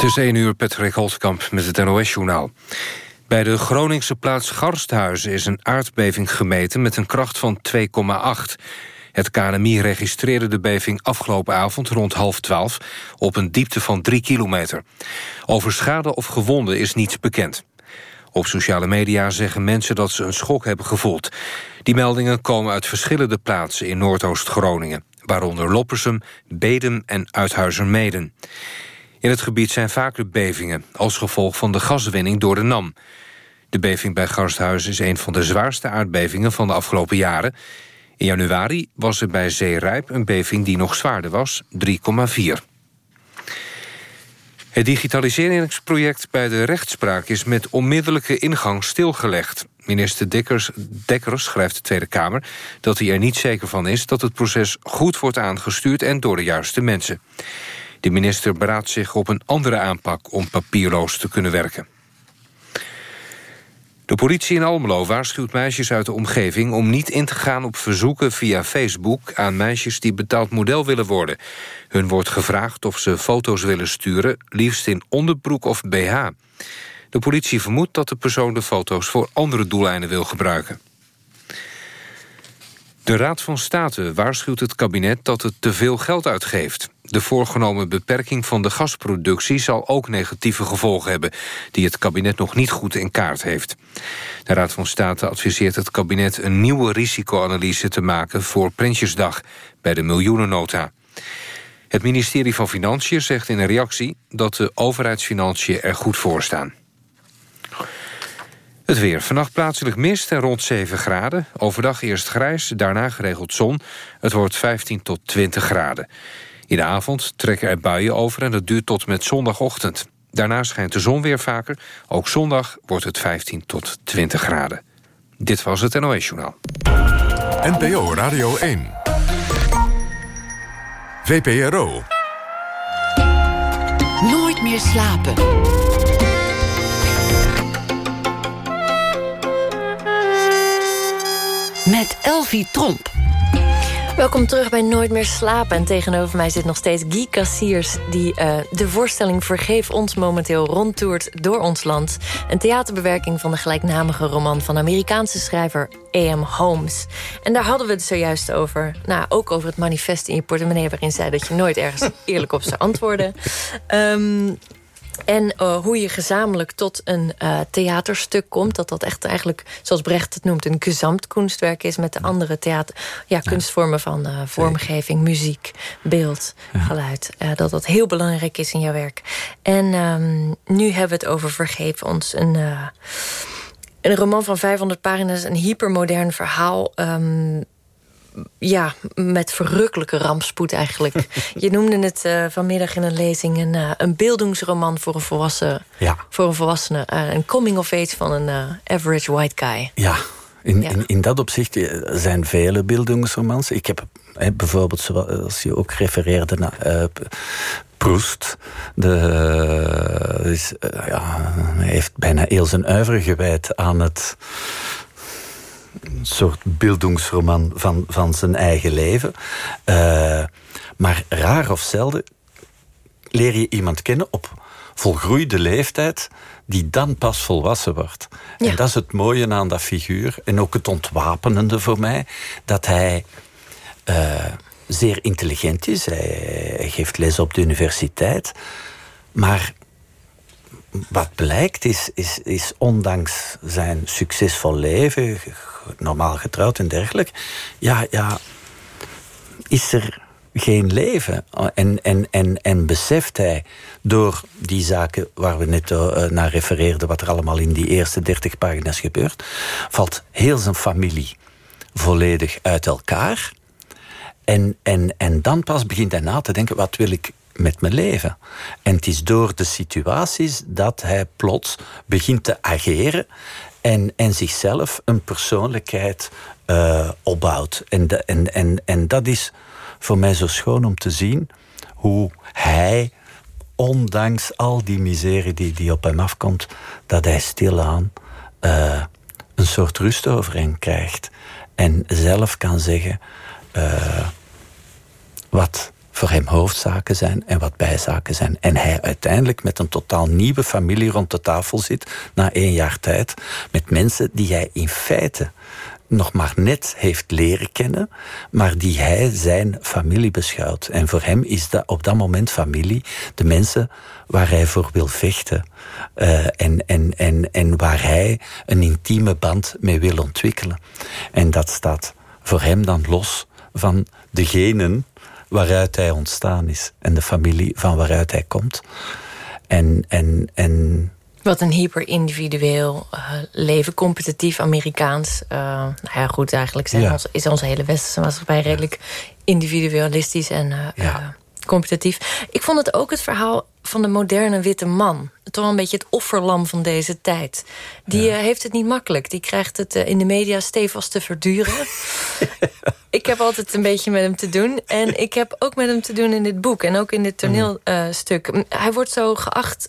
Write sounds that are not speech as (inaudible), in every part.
Het is 1 uur, Patrick Holtkamp met het NOS-journaal. Bij de Groningse plaats Garsthuizen is een aardbeving gemeten... met een kracht van 2,8. Het KNMI registreerde de beving afgelopen avond rond half twaalf... op een diepte van 3 kilometer. Over schade of gewonden is niets bekend. Op sociale media zeggen mensen dat ze een schok hebben gevoeld. Die meldingen komen uit verschillende plaatsen in Noordoost-Groningen... waaronder Loppersum, Bedum en Uithuizermeden. In het gebied zijn vaker bevingen... als gevolg van de gaswinning door de NAM. De beving bij Garsthuizen is een van de zwaarste aardbevingen... van de afgelopen jaren. In januari was er bij Zeerijp een beving die nog zwaarder was, 3,4. Het digitaliseringsproject bij de rechtspraak is met onmiddellijke ingang stilgelegd. Minister Dekkers schrijft de Tweede Kamer dat hij er niet zeker van is... dat het proces goed wordt aangestuurd en door de juiste mensen. De minister beraadt zich op een andere aanpak om papierloos te kunnen werken. De politie in Almelo waarschuwt meisjes uit de omgeving... om niet in te gaan op verzoeken via Facebook... aan meisjes die betaald model willen worden. Hun wordt gevraagd of ze foto's willen sturen... liefst in onderbroek of BH. De politie vermoedt dat de persoon de foto's... voor andere doeleinden wil gebruiken. De Raad van State waarschuwt het kabinet dat het te veel geld uitgeeft. De voorgenomen beperking van de gasproductie zal ook negatieve gevolgen hebben... die het kabinet nog niet goed in kaart heeft. De Raad van State adviseert het kabinet een nieuwe risicoanalyse te maken... voor Prinsjesdag bij de miljoenennota. Het ministerie van Financiën zegt in een reactie... dat de overheidsfinanciën er goed voor staan. Het weer. Vannacht plaatselijk mist en rond 7 graden. Overdag eerst grijs, daarna geregeld zon. Het wordt 15 tot 20 graden. In de avond trekken er buien over en dat duurt tot met zondagochtend. Daarna schijnt de zon weer vaker. Ook zondag wordt het 15 tot 20 graden. Dit was het NOS Journaal. NPO Radio 1. VPRO. Nooit meer slapen. Met Elvie Tromp. Welkom terug bij Nooit meer slapen. En tegenover mij zit nog steeds Guy Cassiers... die uh, de voorstelling Vergeef ons momenteel rondtoert door ons land. Een theaterbewerking van de gelijknamige roman... van Amerikaanse schrijver A.M. Holmes. En daar hadden we het zojuist over. Nou, ook over het manifest in je portemonnee... waarin zei dat je nooit ergens (laughs) eerlijk op zou antwoorden. Um, en uh, hoe je gezamenlijk tot een uh, theaterstuk komt. Dat dat echt eigenlijk, zoals Brecht het noemt... een gezamtkunstwerk is met de andere theater, ja, kunstvormen van uh, vormgeving, muziek, beeld, geluid. dat dat heel belangrijk is in jouw werk. En um, nu hebben we het over Vergeef ons. Een, een roman van 500 pagina's, een hypermodern verhaal... Um, ja, met verrukkelijke rampspoed eigenlijk. (laughs) Je noemde het uh, vanmiddag in een lezing een, uh, een beeldingsroman voor een volwassen, ja. voor een volwassene. Uh, een coming of age van een average white guy. Ja, in, ja. in, in, dat opzicht zijn vele beeldingsromans. Ik heb hè, bijvoorbeeld, zoals je ook refereerde naar Proest. De, is, ja, hij heeft bijna heel zijn uiver gewijd aan het soort beeldingsroman van, van zijn eigen leven. Uh, maar raar of zelden leer je iemand kennen op volgroeide leeftijd die dan pas volwassen wordt. Ja. En dat is het mooie aan dat figuur. En ook het ontwapenende voor mij. Dat hij uh, zeer intelligent is. Hij, hij geeft les op de universiteit. Maar wat blijkt is, is, is ondanks zijn succesvol leven, normaal getrouwd en dergelijke, ja, ja, is er geen leven. En, en, en, en beseft hij door die zaken waar we net uh, naar refereerden, wat er allemaal in die eerste dertig pagina's gebeurt, valt heel zijn familie volledig uit elkaar. En, en, en dan pas begint hij na te denken: wat wil ik met mijn leven. En het is door de situaties dat hij plots begint te ageren en, en zichzelf een persoonlijkheid uh, opbouwt. En, de, en, en, en dat is voor mij zo schoon om te zien hoe hij, ondanks al die miserie die, die op hem afkomt, dat hij stilaan uh, een soort rust over hem krijgt. En zelf kan zeggen uh, wat voor hem hoofdzaken zijn en wat bijzaken zijn. En hij uiteindelijk met een totaal nieuwe familie rond de tafel zit na één jaar tijd met mensen die hij in feite nog maar net heeft leren kennen, maar die hij zijn familie beschouwt. En voor hem is dat op dat moment familie de mensen waar hij voor wil vechten uh, en, en, en, en waar hij een intieme band mee wil ontwikkelen. En dat staat voor hem dan los van degenen waaruit hij ontstaan is en de familie van waaruit hij komt. En, en, en wat een hyper-individueel uh, leven, competitief Amerikaans. Uh, nou ja, goed, eigenlijk zijn ons, is onze hele westerse maatschappij redelijk individualistisch en uh, ja. Competitief. Ik vond het ook het verhaal van de moderne witte man. Toch een beetje het offerlam van deze tijd. Die heeft het niet makkelijk. Die krijgt het in de media stevig te verduren. (laughs) ik heb altijd een beetje met hem te doen. En ik heb ook met hem te doen in dit boek. En ook in dit toneelstuk. Hij wordt zo geacht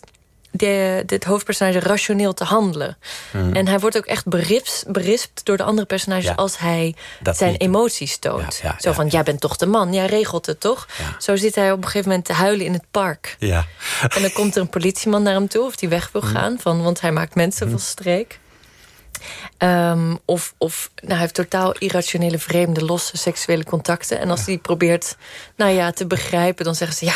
de, dit hoofdpersonage rationeel te handelen. Hmm. En hij wordt ook echt berispt, berispt door de andere personages... als hij zijn emoties toont. Zo van, jij bent toch de man, jij regelt het toch? Zo zit hij op een gegeven moment te huilen in het park. Ja. En dan komt er een politieman naar hem toe... of die weg wil hmm. gaan, van, want hij maakt mensen hmm. van streek. Um, of of nou, hij heeft totaal irrationele, vreemde, losse seksuele contacten. En als hij probeert nou ja, te begrijpen, dan zeggen ze... ja,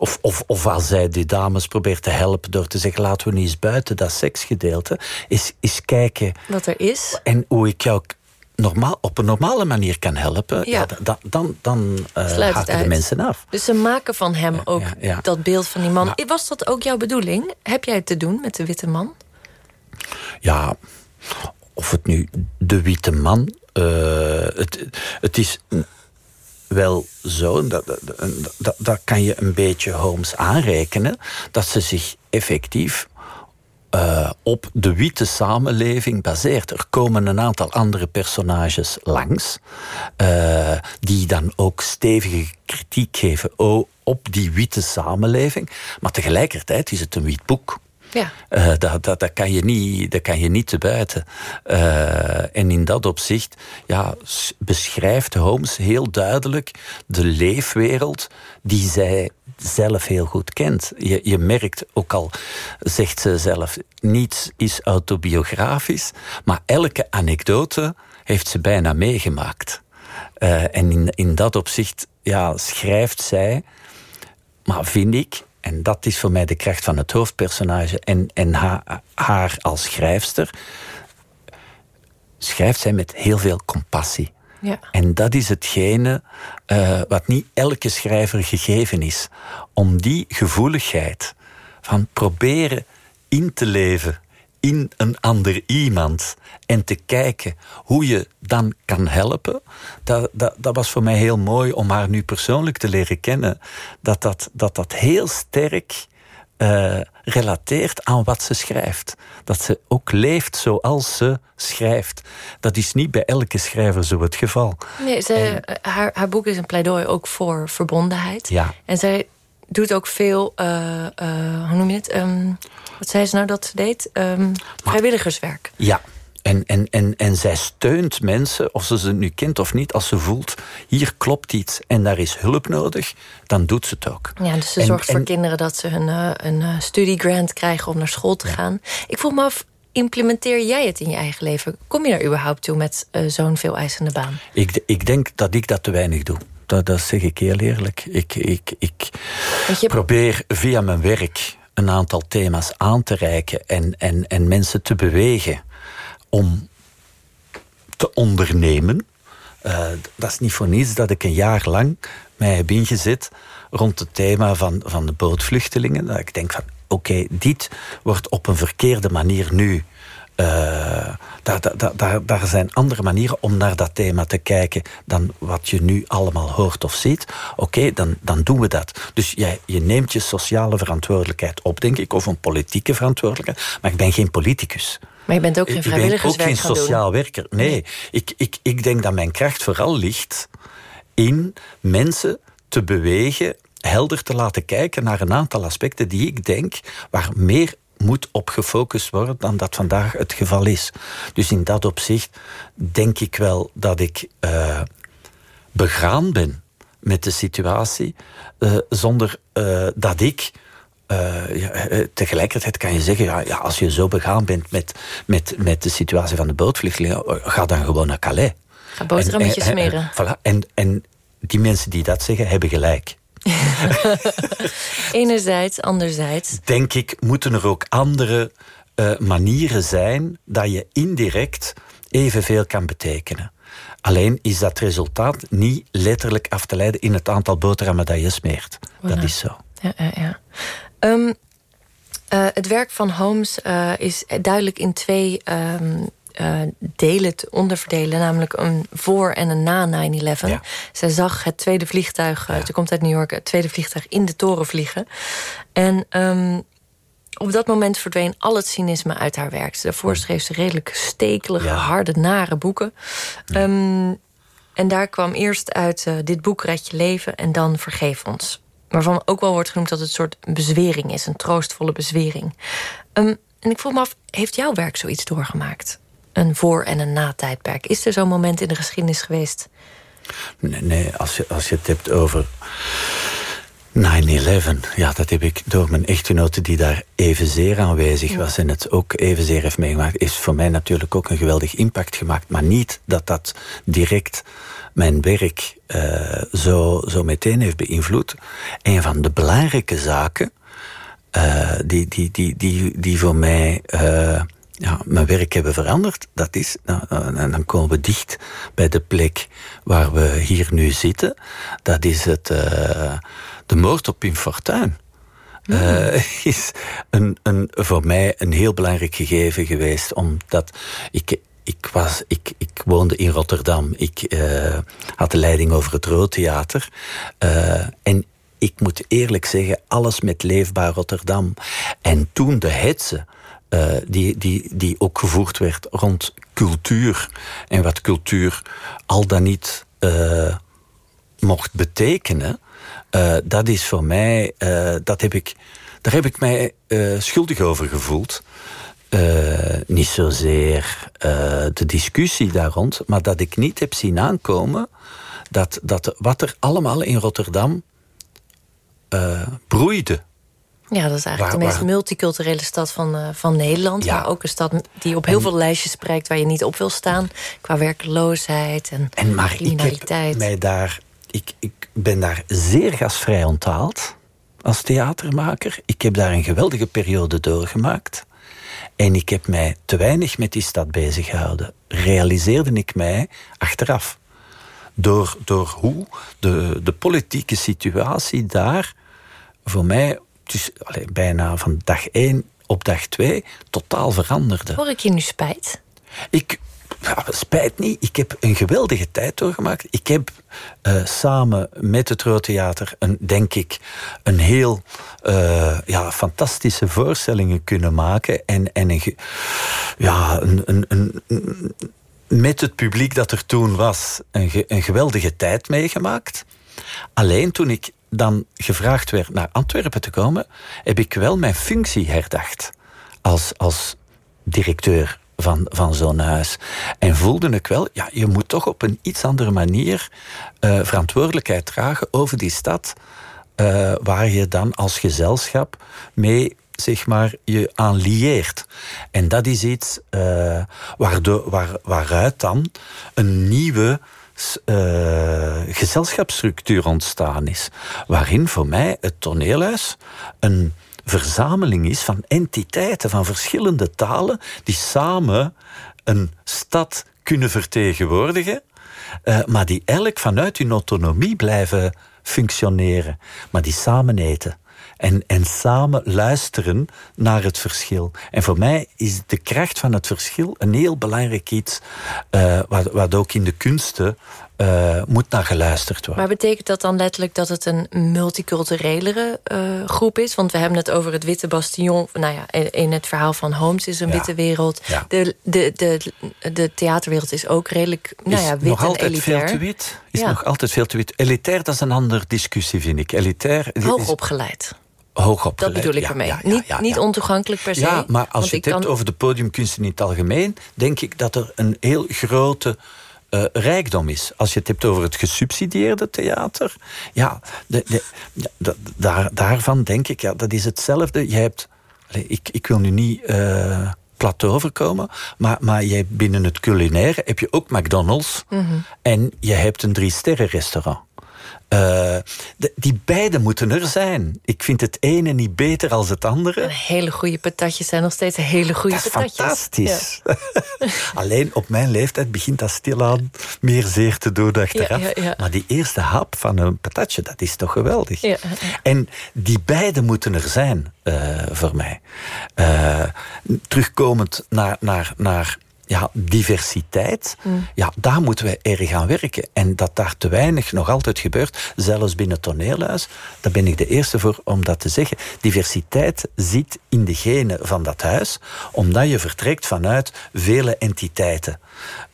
of, of, of als zij die dames probeert te helpen door te zeggen: laten we niet eens buiten dat seksgedeelte. Is, is kijken. Wat er is. En hoe ik jou normaal, op een normale manier kan helpen, ja. dan, dan, dan uh, haken de mensen af. Dus ze maken van hem ook dat beeld van die man. Was dat ook jouw bedoeling? Heb jij het te doen met de witte man? Ja, of het nu de witte man. Uh, het, het is wel zo, dat, dat, dat, kan je een beetje Holmes aanrekenen, dat ze zich effectief uh, op de witte samenleving baseert. Er komen een aantal andere personages langs, uh, die dan ook stevige kritiek geven op die witte samenleving. Maar tegelijkertijd is het een wit boek. Ja. Uh, dat, dat, dat, kan je niet, dat kan je niet te buiten. Uh, en in dat opzicht ja, beschrijft Holmes heel duidelijk de leefwereld die zij zelf heel goed kent. Je, je merkt, ook al zegt ze zelf, niets is autobiografisch, maar elke anekdote heeft ze bijna meegemaakt. Uh, en in, in dat opzicht ja, schrijft zij, maar vind ik, en dat is voor mij de kracht van het hoofdpersonage en, en haar, haar als schrijfster, schrijft zij met heel veel compassie. Ja. En dat is hetgene uh, wat niet elke schrijver gegeven is. Om die gevoeligheid van proberen in te leven in een ander iemand en te kijken hoe je dan kan helpen, dat, dat, dat was voor mij heel mooi om haar nu persoonlijk te leren kennen. Dat dat, dat, dat heel sterk uh, relateert aan wat ze schrijft. Dat ze ook leeft zoals ze schrijft. Dat is niet bij elke schrijver zo het geval. Nee, ze, haar, haar boek is een pleidooi ook voor verbondenheid. Ja. En zij doet ook veel, uh, uh, hoe noem je het? Um, wat zei ze nou dat ze deed? Um, vrijwilligerswerk. Ja. En, en, en, en zij steunt mensen, of ze ze nu kent of niet, als ze voelt, hier klopt iets en daar is hulp nodig, dan doet ze het ook. Ja, dus ze zorgt voor kinderen dat ze hun, uh, een studiegrant krijgen om naar school te gaan. Ik vroeg me af, implementeer jij het in je eigen leven? Kom je er überhaupt toe met zo'n veel eisende baan? Ik, ik denk dat ik dat te weinig doe dat, dat zeg ik heel eerlijk. Ik, ik, ik probeer via mijn werk een aantal thema's aan te reiken en, en, en mensen te bewegen om te ondernemen. Uh, dat is niet voor niets dat ik een jaar lang mij heb ingezet rond het thema van, van de bootvluchtelingen. Dat ik denk van, oké, dit wordt op een verkeerde manier nu uh, daar, daar, daar, daar, zijn andere manieren om naar dat thema te kijken dan wat je nu allemaal hoort of ziet. Oké, dan, dan doen we dat. Dus jij, je neemt je sociale verantwoordelijkheid op, denk ik, of een politieke verantwoordelijkheid. Maar ik ben geen politicus. Maar je bent ook geen vrijwilligerswerk Ik ben ook geen sociaal werker. Nee, Ik, ik, ik denk dat mijn kracht vooral ligt in mensen te bewegen helder te laten kijken naar een aantal aspecten die ik denk waar meer moet op gefocust worden dan dat vandaag het geval is. Dus in dat opzicht denk ik wel dat ik uh, begaan ben met de situatie, uh, zonder uh, dat ik. Ja, tegelijkertijd kan je zeggen, ja, ja, als je zo begaan bent met, met, met de situatie van de bootvluchtelingen, ga dan gewoon naar Calais. Ga boterhammetjes smeren. Voilà. En, en die mensen die dat zeggen, hebben gelijk. (laughs) Enerzijds, anderzijds. Denk ik, moeten er ook andere uh, manieren zijn dat je indirect evenveel kan betekenen. Alleen is dat resultaat niet letterlijk af te leiden in het aantal boterhammen dat je smeert. Dat is zo. Ja, ja, ja. Um, uh, het werk van Holmes uh, is duidelijk in twee um, uh, delen te onderverdelen. Namelijk een voor- en een na 9-11. Ja. Zij zag het tweede vliegtuig, ja. ze komt uit New York... het tweede vliegtuig in de toren vliegen. En um, op dat moment verdween al het cynisme uit haar werk. Daarvoor schreef ze redelijk stekelige, ja. harde, nare boeken. Um, en daar kwam eerst uit uh, dit boek Red je leven en dan Vergeef ons. Waarvan ook wel wordt genoemd dat het een soort bezwering is. Een troostvolle bezwering. Um, en ik vroeg me af, heeft jouw werk zoiets doorgemaakt? Een voor- en een na-tijdperk. Is er zo'n moment in de geschiedenis geweest? Nee, nee als, je, als je het hebt over 9-11, ja, dat heb ik door mijn echtgenote die daar evenzeer aanwezig was en het ook evenzeer heeft meegemaakt, is voor mij natuurlijk ook een geweldig impact gemaakt. Maar niet dat dat direct mijn werk uh, zo, zo meteen heeft beïnvloed. Een van de belangrijke zaken uh, die, die, die, die, die voor mij uh, ja, mijn werk hebben veranderd, dat is, nou, en dan komen we dicht bij de plek waar we hier nu zitten. Dat is het de moord op Pim Fortuyn. Mm. Uh, (laughs) is een, een, voor mij een heel belangrijk gegeven geweest. Omdat ik, ik, was, ik, ik woonde in Rotterdam. Ik uh, had de leiding over het Roodtheater. Uh, en ik moet eerlijk zeggen, alles met Leefbaar Rotterdam. En toen de hetze... Uh, die, die, die ook gevoerd werd rond cultuur. En wat cultuur al dan niet uh, mocht betekenen. Uh, dat is voor mij, dat heb ik, daar heb ik mij schuldig over gevoeld. niet zozeer de discussie daar rond, maar dat ik niet heb zien aankomen dat, dat wat er allemaal in Rotterdam broeide. Ja, dat is eigenlijk waar, de meest waar... multiculturele stad van, uh, van Nederland. Ja. Maar ook een stad die op heel en, veel lijstjes spreekt waar je niet op wil staan. Qua werkloosheid en, en maar criminaliteit. Ik mij daar ik, ik ben daar zeer gasvrij onthaald als theatermaker. Ik heb daar een geweldige periode doorgemaakt. En ik heb mij te weinig met die stad bezig gehouden. Realiseerde ik mij achteraf. Door, door hoe de, de politieke situatie daar voor mij dus, bijna van dag 1 op dag 2 totaal veranderde. Hoor ik je nu spijt? Ik, ja, spijt niet. Ik heb een geweldige tijd doorgemaakt. Ik heb uh, samen met het Roodtheater, een, denk ik, een heel uh, ja, fantastische voorstellingen kunnen maken. En, en een, ja, een, een, een, met het publiek dat er toen was, een, een geweldige tijd meegemaakt. Alleen toen ik dan gevraagd werd naar Antwerpen te komen, heb ik wel mijn functie herdacht als, als directeur van, van zo'n huis. En voelde ik wel, ja, je moet toch op een iets andere manier uh, verantwoordelijkheid dragen over die stad, uh, waar je dan als gezelschap mee zeg maar, je aan lieert. En dat is iets uh, waardoor, waar, waaruit dan een nieuwe uh, gezelschapsstructuur ontstaan is. Waarin voor mij het toneelhuis een verzameling is van entiteiten van verschillende talen die samen een stad kunnen vertegenwoordigen, uh, maar die elk vanuit hun autonomie blijven functioneren, maar die samen eten. En, en samen luisteren naar het verschil. En voor mij is de kracht van het verschil een heel belangrijk iets, uh, wat, wat ook in de kunsten uh, moet naar geluisterd worden. Maar betekent dat dan letterlijk dat het een multiculturelere uh, groep is? Want we hebben het over het Witte Bastion. Nou ja, in het verhaal van Holmes is een ja. witte wereld. Ja. De, de, de, de theaterwereld is ook redelijk nou ja, wit nog en altijd elitair. veel te wit. Is ja. nog altijd veel te wit. Elitair, dat is een andere discussie, vind ik. Elitair... Hoog opgeleid. Dat bedoel ik ermee. Ja, ja, niet, niet ontoegankelijk per se. Ja, maar als je het hebt kan... over de podiumkunsten in het algemeen... denk ik dat er een heel grote uh, rijkdom is. Als je het hebt over het gesubsidieerde theater, ja, de, de, de, daar, daarvan denk ik, ja, dat is hetzelfde. Je hebt, ik, ik wil nu niet uh, plat overkomen, maar, maar je binnen het culinaire heb je ook McDonald's mm -hmm. en je hebt een drie-sterren restaurant. Uh, de, die beide moeten er zijn. Ik vind het ene niet beter als het andere. En hele goede patatjes zijn nog steeds hele goede dat is patatjes. fantastisch. Ja. (laughs) Alleen op mijn leeftijd begint dat stilaan meer zeer te doen achteraf. Ja, ja, maar die eerste hap van een patatje, dat is toch geweldig. En die beide moeten er zijn uh, voor mij. Uh, terugkomend naar, naar, naar ja, diversiteit, mm. ja, daar moeten we erg aan werken. En dat daar te weinig nog altijd gebeurt, zelfs binnen het toneelhuis, daar ben ik de eerste voor om dat te zeggen. Diversiteit zit in de genen van dat huis, omdat je vertrekt vanuit vele entiteiten.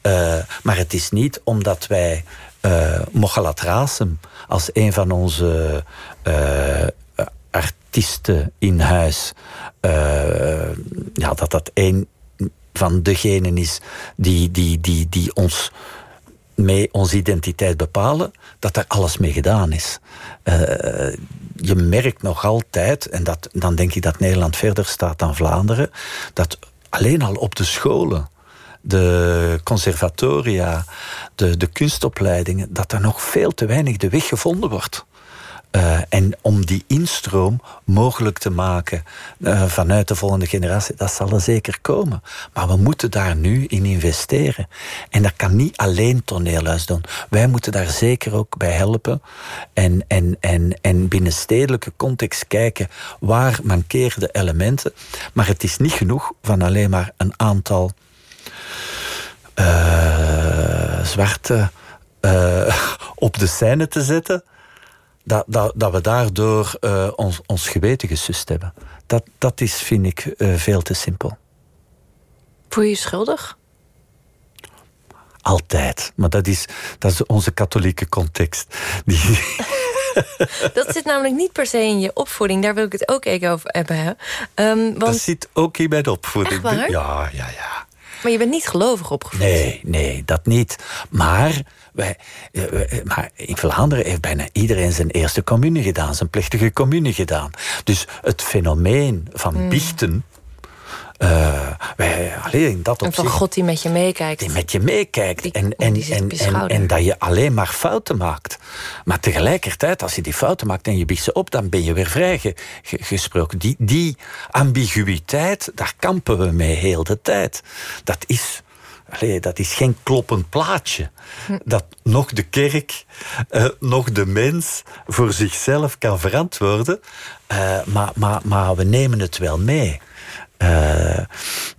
Uh, maar het is niet omdat wij uh, Mochalat Rasem als een van onze uh, artiesten in huis, ja, dat dat één van degenen is die, die, die, die ons mee onze identiteit bepalen, dat er alles mee gedaan is. Uh, je merkt nog altijd, en dat, dan denk ik dat Nederland verder staat dan Vlaanderen, dat alleen al op de scholen, de conservatoria, de, de kunstopleidingen, dat er nog veel te weinig de weg gevonden wordt. Uh, en om die instroom mogelijk te maken uh, vanuit de volgende generatie, dat zal er zeker komen. Maar we moeten daar nu in investeren. En dat kan niet alleen toneelhuis doen. Wij moeten daar zeker ook bij helpen. En, en, en, en binnen stedelijke context kijken waar mankeren de elementen. Maar het is niet genoeg van alleen maar een aantal uh, zwarte (laughs) op de scène te zetten dat, dat, dat we daardoor uh, ons, ons geweten gesust hebben. Dat, dat is, vind ik, uh, veel te simpel. Voel je je schuldig? Altijd. Maar dat is, dat is onze katholieke context. Die... (laughs) dat zit namelijk niet per se in je opvoeding. Daar wil ik het ook even over hebben. Um, want... Dat zit ook in mijn opvoeding. Ja, ja, ja. Maar je bent niet gelovig opgevoed? Nee, nee, dat niet. Maar, wij, maar in Vlaanderen heeft bijna iedereen zijn eerste communie gedaan, zijn plechtige communie gedaan. Dus het fenomeen van Hmm. biechten. Uh, wij, alleen in dat en van God die met je meekijkt. die met je meekijkt. Die- En, en, en, en, dat je alleen maar fouten maakt. Maar tegelijkertijd, als je die fouten maakt en je biecht ze op, dan ben je weer vrijgesproken. Die, die ambiguïteit, daar kampen we mee heel de tijd. Dat is. Allee, dat is geen kloppend plaatje. Dat nog de kerk, eh, nog de mens voor zichzelf kan verantwoorden. Eh, maar, maar, maar we nemen het wel mee. Eh,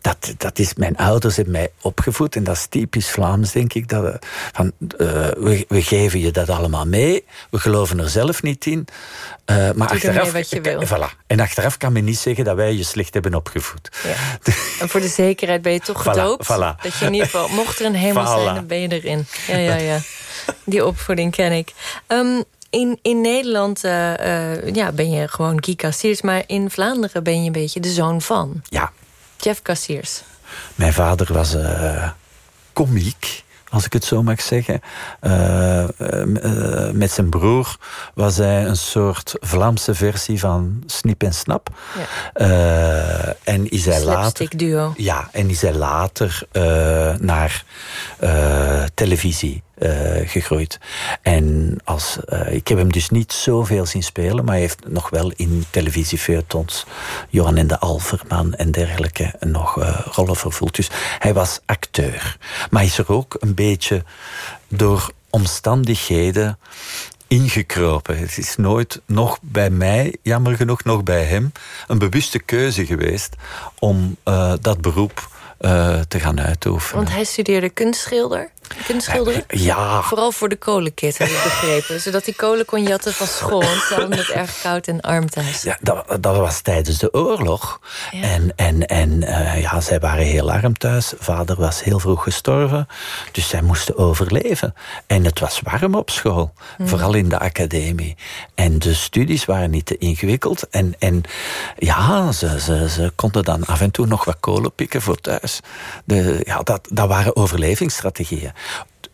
dat, dat is, mijn ouders hebben mij opgevoed en dat is typisch Vlaams, denk ik. Dat we, van, eh, we, we geven je dat allemaal mee, we geloven er zelf niet in. eh, maar achteraf, wat je wil. Voilà. En achteraf kan men niet zeggen dat wij je slecht hebben opgevoed. Ja. (laughs) En voor de zekerheid ben je toch gedoopt. voilà. Dat je in ieder geval, mocht er een hemel Voilà. zijn, dan ben je erin. Ja, ja, ja. Die opvoeding ken ik. Ehm, in, in Nederland eh, eh, ja, ben je gewoon Guy Cassiers, maar in Vlaanderen ben je een beetje de zoon van Ja, Jeff Cassiers. Mijn vader was eh komiek, als ik het zo mag zeggen. Met zijn broer was hij een soort Vlaamse versie van Snip en Snap. Ja. Eh, en is hij later... Duo. Ja, en is hij later naar televisie eh, gegroeid. En als, eh, ik heb hem dus niet zoveel zien spelen, maar hij heeft nog wel in televisiefeuilletons, Johan en de Alverman en dergelijke, nog eh, rollen vervuld. Dus hij was acteur. Maar is er ook een beetje door omstandigheden ingekropen. Het is nooit, nog bij mij, jammer genoeg, nog bij hem, een bewuste keuze geweest om dat beroep te gaan uitoefenen. Want hij studeerde kunstschilder. Kunstschilderen? Ja, Vooral voor de kolenkit, heb ik begrepen. (laughs) Zodat hij kolen kon jatten van school. Want ze hadden het erg koud en arm thuis. ja dat, dat was tijdens de oorlog. Ja. En, en, en eh, ja, zij waren heel arm thuis. Vader was heel vroeg gestorven. Dus zij moesten overleven. En het was warm op school. Vooral in de academie. En de studies waren niet te ingewikkeld. En, en ja, ze, ze, ze konden dan af en toe nog wat kolen pikken voor thuis. De, ja, dat, dat waren overlevingsstrategieën.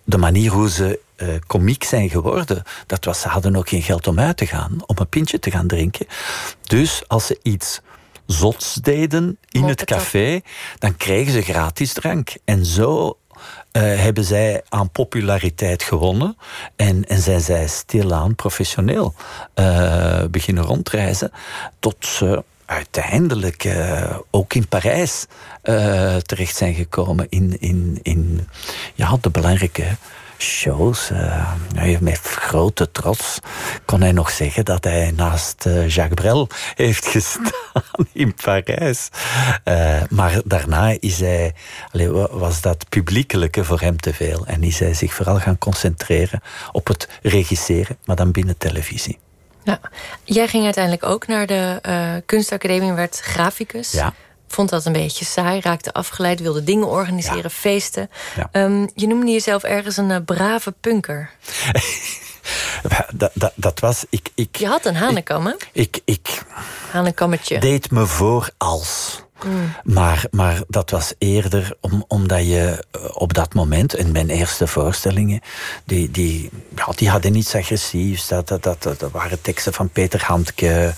De manier hoe ze uh, komiek zijn geworden, dat was, ze hadden ook geen geld om uit te gaan, om een pintje te gaan drinken. Dus als ze iets zots deden in het café, dan kregen ze gratis drank. En zo uh, hebben zij aan populariteit gewonnen en, en zijn zij stilaan professioneel uh, beginnen rondreizen tot ze uiteindelijk uh, ook in Parijs terecht zijn gekomen in, in, in ja, de belangrijke shows. Uh, met grote trots kon hij nog zeggen dat hij naast Jacques Brel heeft gestaan (laughs) in Parijs. Maar daarna is hij, was dat publiekelijke voor hem te veel. En is hij zich vooral gaan concentreren op het regisseren, maar dan binnen televisie. Ja. Jij ging uiteindelijk ook naar de kunstacademie en werd graficus. Ja vond dat een beetje saai, raakte afgeleid, wilde dingen organiseren, feesten. Um, je noemde jezelf ergens een uh, brave punker. (laughs) dat, dat, dat, was... Ik, ik, je had een hanekam, hè? Ik, ik Hanekammetje. deed me voor als... Maar, maar dat was eerder om, omdat je eh, op dat moment, in mijn eerste voorstellingen, die, die, ja, die hadden niets agressiefs. Dat, dat, dat, dat waren teksten van Peter Handke.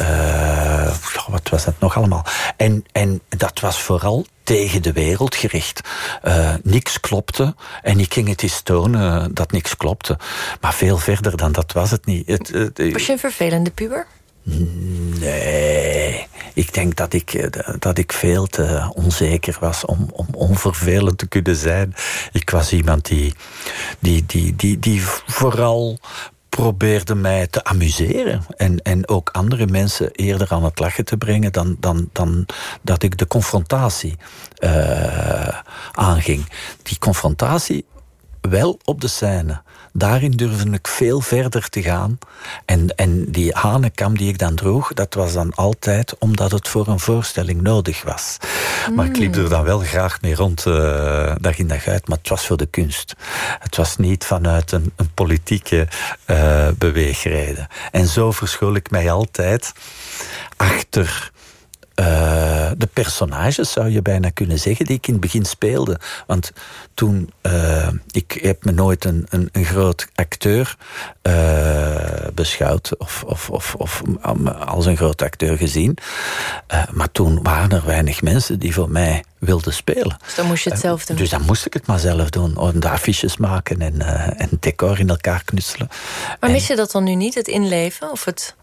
Uh, wat was dat nog allemaal? En, en dat was vooral tegen de wereld gericht. Uh, niks klopte en ik ging het eens tonen dat niks klopte. Maar veel verder dan dat was het niet. Het, was je een vervelende puber? Nee, ik denk dat ik, eh, dat ik veel te onzeker was om, om onvervelend te kunnen zijn. Ik was iemand die, die, die, die, die vooral probeerde mij te amuseren. En, en ook andere mensen eerder aan het lachen te brengen dan, dan, dan dat ik de confrontatie uh, aanging. Die confrontatie wel op de scène daarin durfde ik veel verder te gaan. En, en die hanekam die ik dan droeg, dat was dan altijd omdat het voor een voorstelling nodig was. Maar ik liep er dan wel graag mee rond, uh, dag in dag uit. Maar het was voor de kunst. Het was niet vanuit een, een politieke uh, beweegreden. En zo verschool ik mij altijd achter uh, de personages, zou je bijna kunnen zeggen, die ik in het begin speelde. Want toen, uh, ik heb me nooit een, een, een groot acteur uh, beschouwd of, of, of, of als een groot acteur gezien. maar toen waren er weinig mensen die voor mij wilden spelen. Dus dan moest je het zelf doen? dus dan moest ik het maar zelf doen. De affiches maken en, en decor in elkaar knutselen. Maar mis je dat dan nu niet, het inleven? Of het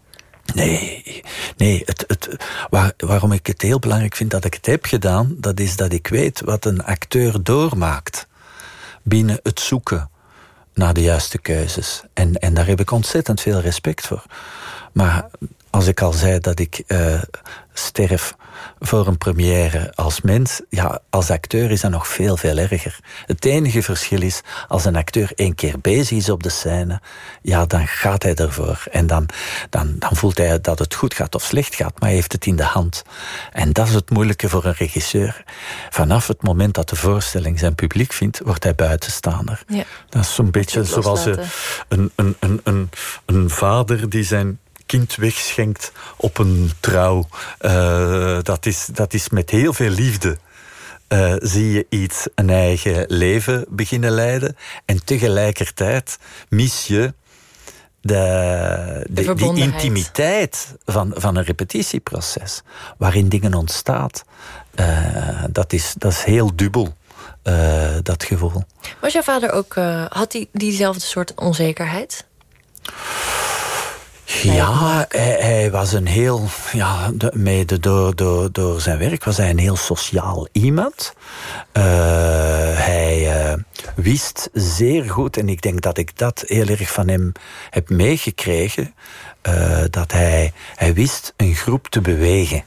Nee, nee het, het, waar, waarom ik het heel belangrijk vind dat ik het heb gedaan, dat is dat ik weet wat een acteur doormaakt binnen het zoeken naar de juiste keuzes. En, en daar heb ik ontzettend veel respect voor. Maar als ik al zei dat ik uh, sterf voor een première als mens, ja, als acteur is dat nog veel, veel erger. Het enige verschil is, als een acteur één keer bezig is op de scène, ja, dan gaat hij ervoor. En dan, dan, dan voelt hij dat het goed gaat of slecht gaat, maar hij heeft het in de hand. En dat is het moeilijke voor een regisseur. Vanaf het moment dat de voorstelling zijn publiek vindt, wordt hij buitenstaander. Ja. Dat is zo'n beetje zoals een, een, een, een, een vader die zijn kind wegschenkt op een trouw. Uh, dat, is, dat is met heel veel liefde. Uh, zie je iets een eigen leven beginnen leiden. En tegelijkertijd mis je de, de, die intimiteit van, van een repetitieproces. Waarin dingen ontstaan. Uh, dat, is, dat is heel dubbel. Uh, dat gevoel. Was jouw vader ook, had hij diezelfde soort onzekerheid? Ja, hij, hij, was een heel, ja, mede door, door, door zijn werk was hij een heel sociaal iemand. Uh, hij uh, wist zeer goed, en ik denk dat ik dat heel erg van hem heb meegekregen, uh, dat hij, hij wist een groep te bewegen.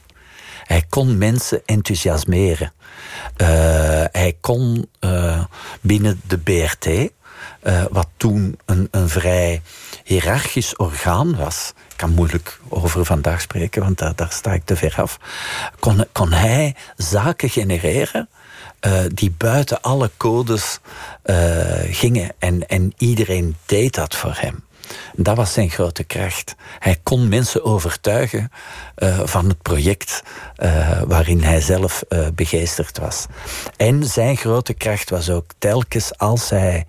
Hij kon mensen enthousiasmeren. hij kon binnen de BRT, wat toen een, een vrij hiërarchisch orgaan was, ik kan moeilijk over vandaag spreken, want daar, daar sta ik te ver af, kon, kon hij zaken genereren uh, die buiten alle codes uh, gingen. En, en iedereen deed dat voor hem. Dat was zijn grote kracht. Hij kon mensen overtuigen uh, van het project uh, waarin hij zelf uh, begeesterd was. En zijn grote kracht was ook telkens als hij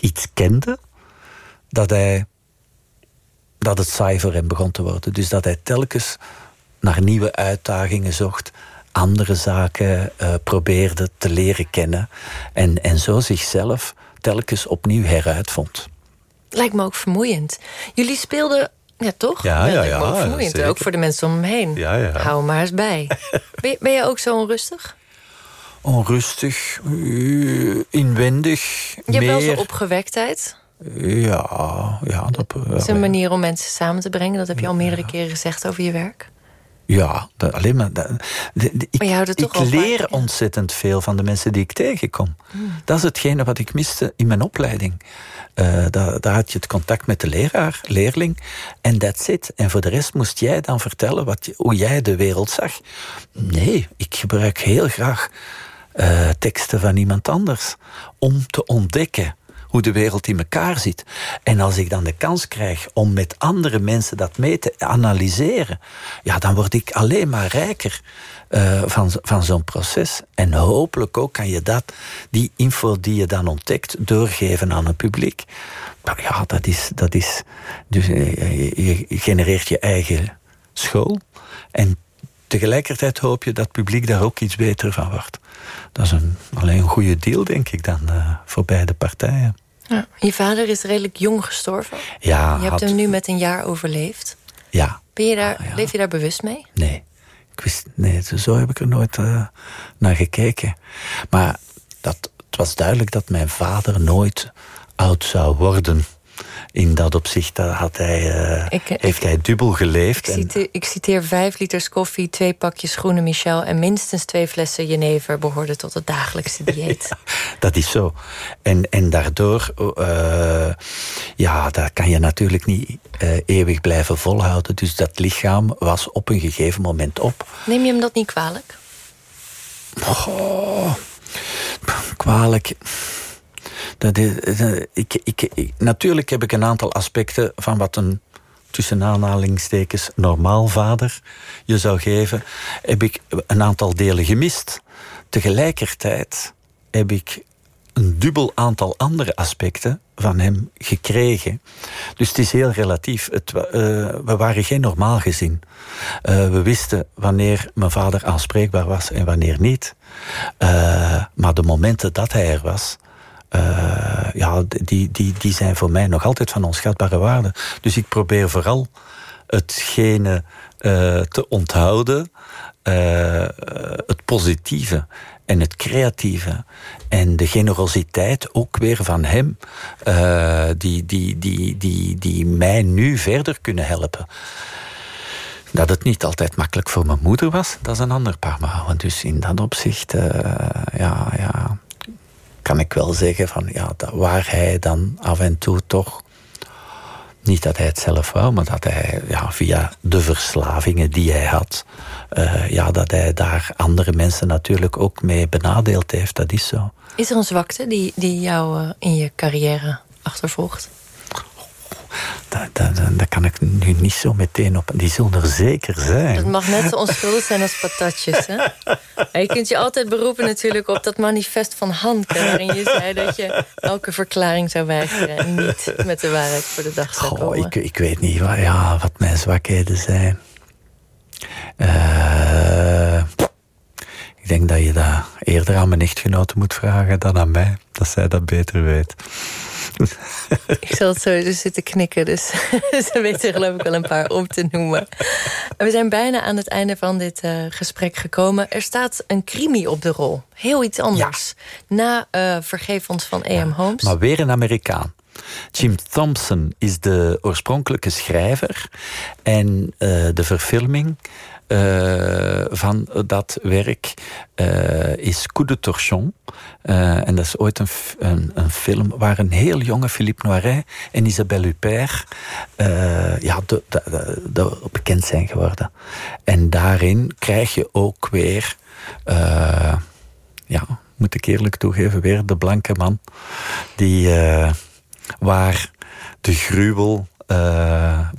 iets kende, dat hij dat het saai voor hem begon te worden. Dus dat hij telkens naar nieuwe uitdagingen zocht, andere zaken probeerde te leren kennen en, en zo zichzelf telkens opnieuw heruitvond. Lijkt me ook vermoeiend. Jullie speelden, ja toch? Ja, ja, ja. Ook vermoeiend, ook voor de mensen om hem heen. Ja, ja. Hou maar eens bij. (laughs) ben, je, ben je ook zo onrustig? Onrustig, uh, inwendig. Je hebt wel zo'n opgewektheid. Ja, ja. Dat, is een manier om mensen samen te brengen. Dat heb je al meerdere keren gezegd over je werk. Ja, dat, alleen maar. Dat, de, de, ik, maar ik leer vaak, ontzettend veel van de mensen die ik tegenkom. Hmm. Dat is hetgene wat ik miste in mijn opleiding. Uh, daar, daar, had je het contact met de leraar, leerling, en that's it. En voor de rest moest jij dan vertellen wat hoe jij de wereld zag. Nee, ik gebruik heel graag uh, teksten van iemand anders om te ontdekken hoe de wereld in elkaar zit. En als ik dan de kans krijg om met andere mensen dat mee te analyseren, ja, dan word ik alleen maar rijker uh, van, van zo'n proces. En hopelijk ook kan je dat, die info die je dan ontdekt, doorgeven aan het publiek. Maar ja, dat is. Dat is dus eh, je genereert je eigen school. En tegelijkertijd hoop je dat het publiek daar ook iets beter van wordt. Dat is een, alleen een goede deal, denk ik, dan uh, voor beide partijen. Ja. Je vader is redelijk jong gestorven. Ja. Je hebt hem nu met een jaar overleefd. Ja. Ben je daar, ah, Leef je daar bewust mee? Nee. Ik wist, nee, zo heb ik er nooit uh, naar gekeken. Maar dat, het was duidelijk dat mijn vader nooit oud zou worden in dat opzicht had hij, uh, ik, heeft hij dubbel geleefd. Ik citeer, ik citeer vijf liters koffie, twee pakjes groene Michel... en minstens twee flessen jenever behoorden tot het dagelijkse (laughs) dieet. ja, dat is zo. En, en daardoor, uh, ja, dat kan je natuurlijk niet uh, eeuwig blijven volhouden. Dus dat lichaam was op een gegeven moment op. Neem je hem dat niet kwalijk? Oh, kwalijk... Dat is, ik, ik, natuurlijk heb ik een aantal aspecten van wat een tussen aanhalingstekens normaal vader je zou geven, heb ik een aantal delen gemist. Tegelijkertijd heb ik een dubbel aantal andere aspecten van hem gekregen. Dus het is heel relatief. Het, uh, we waren geen normaal gezin. Uh, we wisten wanneer mijn vader aanspreekbaar was en wanneer niet. Maar de momenten dat hij er was, uh, ja, die, die, die zijn voor mij nog altijd van onschatbare waarde. Dus ik probeer vooral hetgene uh, te onthouden, uh, het positieve en het creatieve en de generositeit ook weer van hem, die, die, die, die, die mij nu verder kunnen helpen. Dat het niet altijd makkelijk voor mijn moeder was, dat is een ander paar mouwen. Dus in dat opzicht, ja, ja, kan ik wel zeggen van ja, dat, waar hij dan af en toe toch. Niet dat hij het zelf wou, maar dat hij ja, via de verslavingen die hij had, uh, ja, dat hij daar andere mensen natuurlijk ook mee benadeeld heeft. Dat is zo. Is er een zwakte die, die jou uh, in je carrière achtervolgt? Daar, daar, kan ik nu niet zo meteen op. Die zullen er zeker zijn. Dat mag net zo onschuldig zijn als patatjes. Hè? je kunt je altijd beroepen natuurlijk op dat manifest van Hanke... waarin je zei dat je elke verklaring zou weigeren... en niet met de waarheid voor de dag zou Goh, komen. Ik, ik weet niet wat, ja, wat mijn zwakheden zijn. Uh, ik denk dat je dat eerder aan mijn echtgenoten moet vragen dan aan mij. Dat zij dat beter weet. Ik zal het zo dus zitten knikken, dus (laughs) ze weten geloof ik wel een paar op te noemen. We zijn bijna aan het einde van dit uh, gesprek gekomen. Er staat een crimi op de rol. Heel iets anders. Ja. Na uh, Vergeef ons van A.M. Ja, Holmes. Maar weer een Amerikaan. Jim Thompson is de oorspronkelijke schrijver. En uh, de verfilming uh, van dat werk uh, is Coup de Torchon. Uh, en dat is ooit een, een, een, film waar een heel jonge Philippe Noiret en Isabelle Huppert ja, de, de, bekend zijn geworden. En daarin krijg je ook weer, ja, moet ik eerlijk toegeven, weer de blanke man die waar de gruwel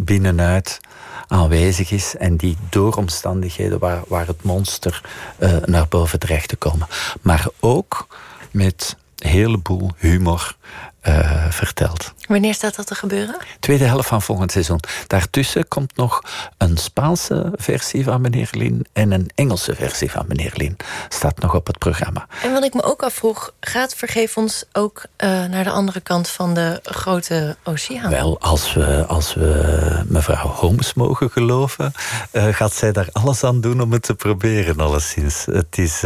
binnenuit aanwezig is en die door omstandigheden waar, waar het monster uh, naar boven dreigt te komen. Maar ook met een heleboel humor uh, verteld. Wanneer staat dat te gebeuren? Tweede helft van volgend seizoen. Daartussen komt nog een Spaanse versie van meneer Lin en een Engelse versie van meneer Lin. Staat nog op het programma. En wat ik me ook afvroeg, gaat Vergeef ons ook uh, naar de andere kant van de grote oceaan? Wel, als we, als we mevrouw Holmes mogen geloven, uh, gaat zij daar alles aan doen om het te proberen, alleszins. Het is,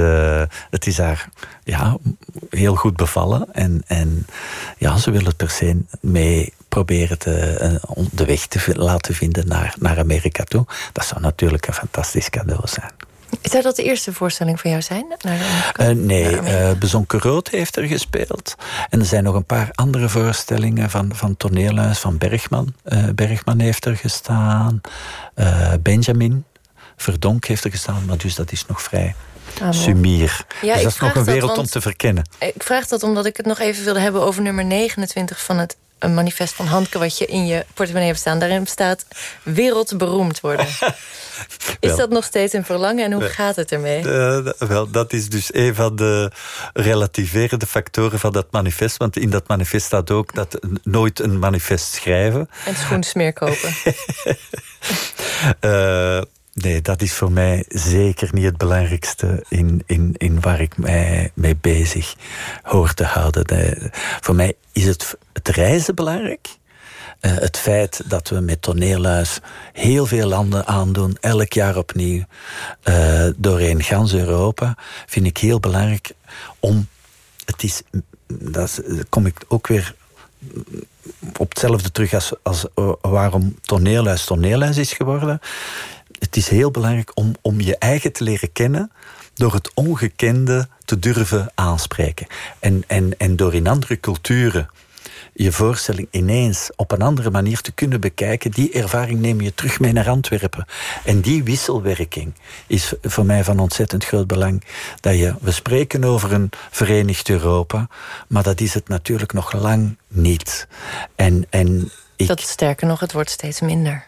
het is haar ja, heel goed bevallen en, en ja, ze willen per se mee proberen te, eh, de weg te laten vinden naar, naar Amerika toe. Dat zou natuurlijk een fantastisch cadeau zijn. Zou dat de eerste voorstelling van jou zijn? Naar uh, nee, uh, Bezonken Rood heeft er gespeeld. En er zijn nog een paar andere voorstellingen van, van toneelhuis, van Bergman. Uh, Bergman heeft er gestaan. Benjamin Verdonk heeft er gestaan, maar dus dat is nog vrij Ah, Sumier. Ja, dus dat is nog een wereld om te verkennen. Ik vraag dat omdat ik het nog even wilde hebben over nummer 29 van het een manifest van Handke wat je in je portemonnee hebt staan. Daarin staat wereldberoemd worden. (laughs) is dat nog steeds een verlangen en hoe gaat het ermee? Uh, wel, dat is dus een van de relativerende factoren van dat manifest. Want in dat manifest staat ook dat nooit een manifest schrijven. En schoensmeer kopen. uh, (laughs) Nee, dat is voor mij zeker niet het belangrijkste in, in, in waar ik mij mee bezig hoor te houden. voor mij is het, het reizen belangrijk. Uh, het feit dat we met toneelhuis heel veel landen aandoen, elk jaar opnieuw, uh, doorheen gans Europa, vind ik heel belangrijk om. Het is, dat kom ik ook weer op hetzelfde terug als, als waarom toneelhuis toneelhuis is geworden het is heel belangrijk om, om je eigen te leren kennen door het ongekende te durven aanspreken. En, en, en door in andere culturen je voorstelling ineens op een andere manier te kunnen bekijken, die ervaring neem je terug mee naar Antwerpen. En die wisselwerking is voor mij van ontzettend groot belang. Dat je, we spreken over een verenigd Europa, maar dat is het natuurlijk nog lang niet. En, en ik, dat sterker nog, het wordt steeds minder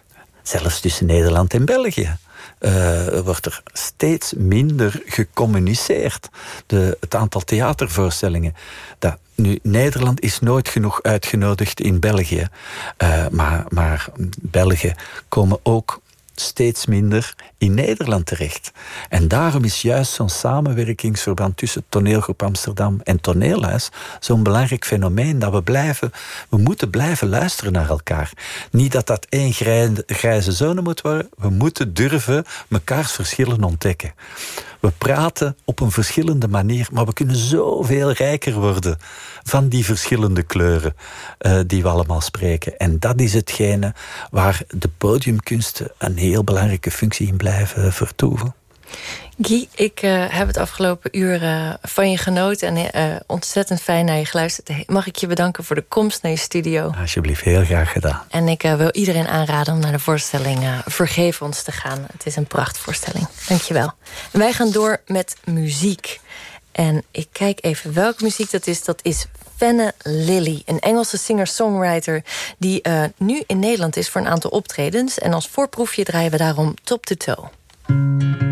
zelfs tussen Nederland en België. Uh, wordt er steeds minder gecommuniceerd. De, het aantal theatervoorstellingen. Dat, nu, Nederland is nooit genoeg uitgenodigd in België. Uh, maar, maar België komen ook steeds minder in Nederland terecht. En daarom is juist zo'n samenwerkingsverband tussen Toneelgroep Amsterdam en Toneelhuis zo'n belangrijk fenomeen dat we blijven, we moeten blijven luisteren naar elkaar. Niet dat dat één grijze zone moet worden, we moeten durven mekaars verschillen ontdekken. We praten op een verschillende manier, maar we kunnen zoveel rijker worden van die verschillende kleuren uh, die we allemaal spreken. En dat is hetgene waar de podiumkunsten een heel belangrijke functie in blijven vertoeven. Guy, ik uh, heb het afgelopen uur uh, van je genoten en uh, ontzettend fijn naar je geluisterd. Mag ik je bedanken voor de komst naar je studio? Alsjeblieft, heel graag gedaan. En ik wil iedereen aanraden om naar de voorstelling Vergeef ons te gaan. Het is een prachtvoorstelling. Dankjewel. En wij gaan door met muziek. En ik kijk even welke muziek dat is. Dat is Fenne Lilly, een Engelse singer-songwriter... die nu in Nederland is voor een aantal optredens. En als voorproefje draaien we daarom Top to Toe.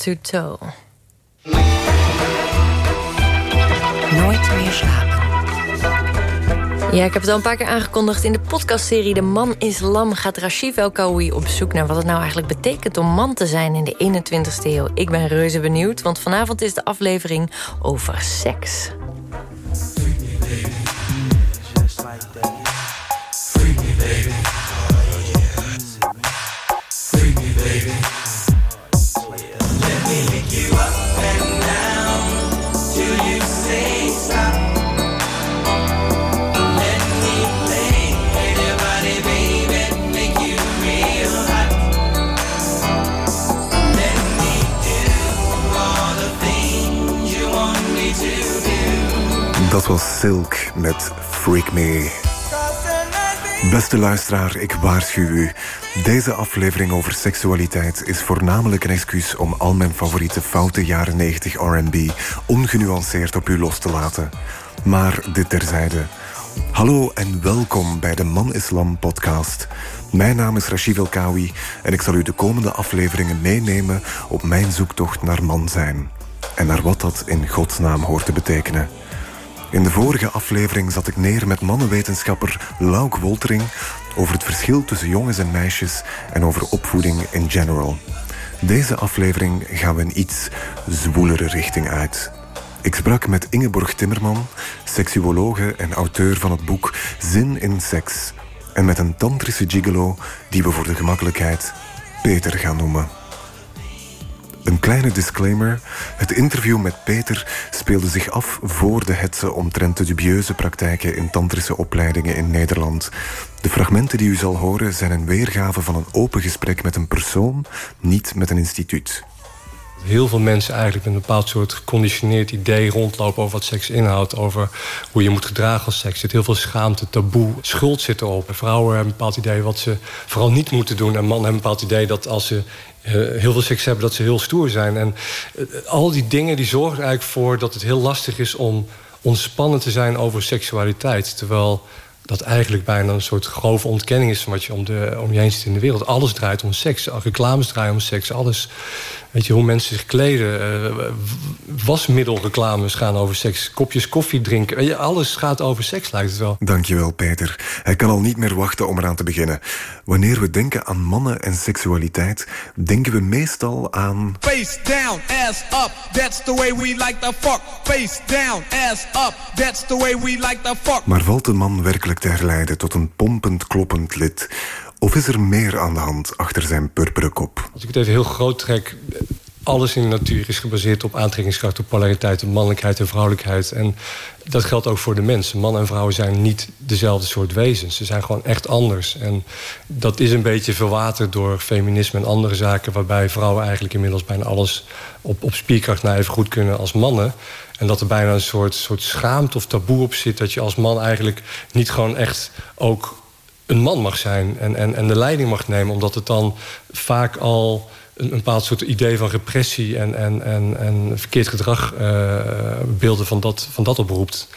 To Toe. Nooit meer slapen. Ja, ik heb het al een paar keer aangekondigd. In de podcastserie De Man is Lam gaat Rashif El Kaoui op zoek naar wat het nou eigenlijk betekent om man te zijn in de 21ste eeuw. Ik ben reuze benieuwd, want vanavond is de aflevering over seks. Dat was Silk met Freak Me. Beste luisteraar, ik waarschuw u. Deze aflevering over seksualiteit is voornamelijk een excuus om al mijn favoriete foute jaren 90 R&B ongenuanceerd op u los te laten. Maar dit terzijde. Hallo en welkom bij de Man Islam podcast. Mijn naam is Rashid El Kawi en ik zal u de komende afleveringen meenemen op mijn zoektocht naar man zijn. En naar wat dat in godsnaam hoort te betekenen. In de vorige aflevering zat ik neer met mannenwetenschapper Lauk Woltering over het verschil tussen jongens en meisjes en over opvoeding in general. Deze aflevering gaan we een iets zwoelere richting uit. Ik sprak met Ingeborg Timmerman, seksuologe en auteur van het boek Zin in Seks. En met een tantrische gigolo die we voor de gemakkelijkheid Peter gaan noemen. Een kleine disclaimer. Het interview met Peter speelde zich af voor de hetze omtrent de dubieuze praktijken in tantrische opleidingen in Nederland. De fragmenten die u zal horen zijn een weergave van een open gesprek met een persoon, niet met een instituut. Heel veel mensen eigenlijk met een bepaald soort geconditioneerd idee rondlopen over wat seks inhoudt, over hoe je moet gedragen als seks. Er zit heel veel schaamte, taboe, schuld zit erop. Vrouwen hebben een bepaald idee wat ze vooral niet moeten doen. En mannen hebben een bepaald idee dat als ze heel veel seks hebben, dat ze heel stoer zijn. En uh, al die dingen die zorgen er eigenlijk voor dat het heel lastig is om ontspannen te zijn over seksualiteit. Terwijl dat eigenlijk bijna een soort grove ontkenning is van wat je om, de, om je heen ziet in de wereld. Alles draait om seks. Reclames draaien om seks. Alles. Weet je, hoe mensen zich kleden. Uh, wasmiddelreclames gaan over seks. Kopjes koffie drinken. Weet je, alles gaat over seks, lijkt het wel. Dankjewel, Peter. Hij kan al niet meer wachten om eraan te beginnen. Wanneer we denken aan mannen en seksualiteit, denken we meestal aan... Face down, ass up, that's the way we like the fuck. Face down, ass up, that's the way we like the fuck. Maar valt een man werkelijk te herleiden tot een pompend, kloppend lid... Of is er meer aan de hand achter zijn purperen kop? Als ik het even heel groot trek... alles in de natuur is gebaseerd op aantrekkingskracht, op polariteit, op mannelijkheid en vrouwelijkheid. En dat geldt ook voor de mensen. Man en vrouw zijn niet dezelfde soort wezens. Ze zijn gewoon echt anders. En dat is een beetje verwaterd door feminisme en andere zaken... waarbij vrouwen eigenlijk inmiddels bijna alles op, op spierkracht naar even goed kunnen als mannen. En dat er bijna een soort, soort schaamte of taboe op zit... dat je als man eigenlijk niet gewoon echt ook een man mag zijn... en, en, en de leiding mag nemen, omdat het dan vaak al een, bepaald soort idee van repressie en, en, en, en verkeerd gedrag uh, beelden van dat, van dat oproept.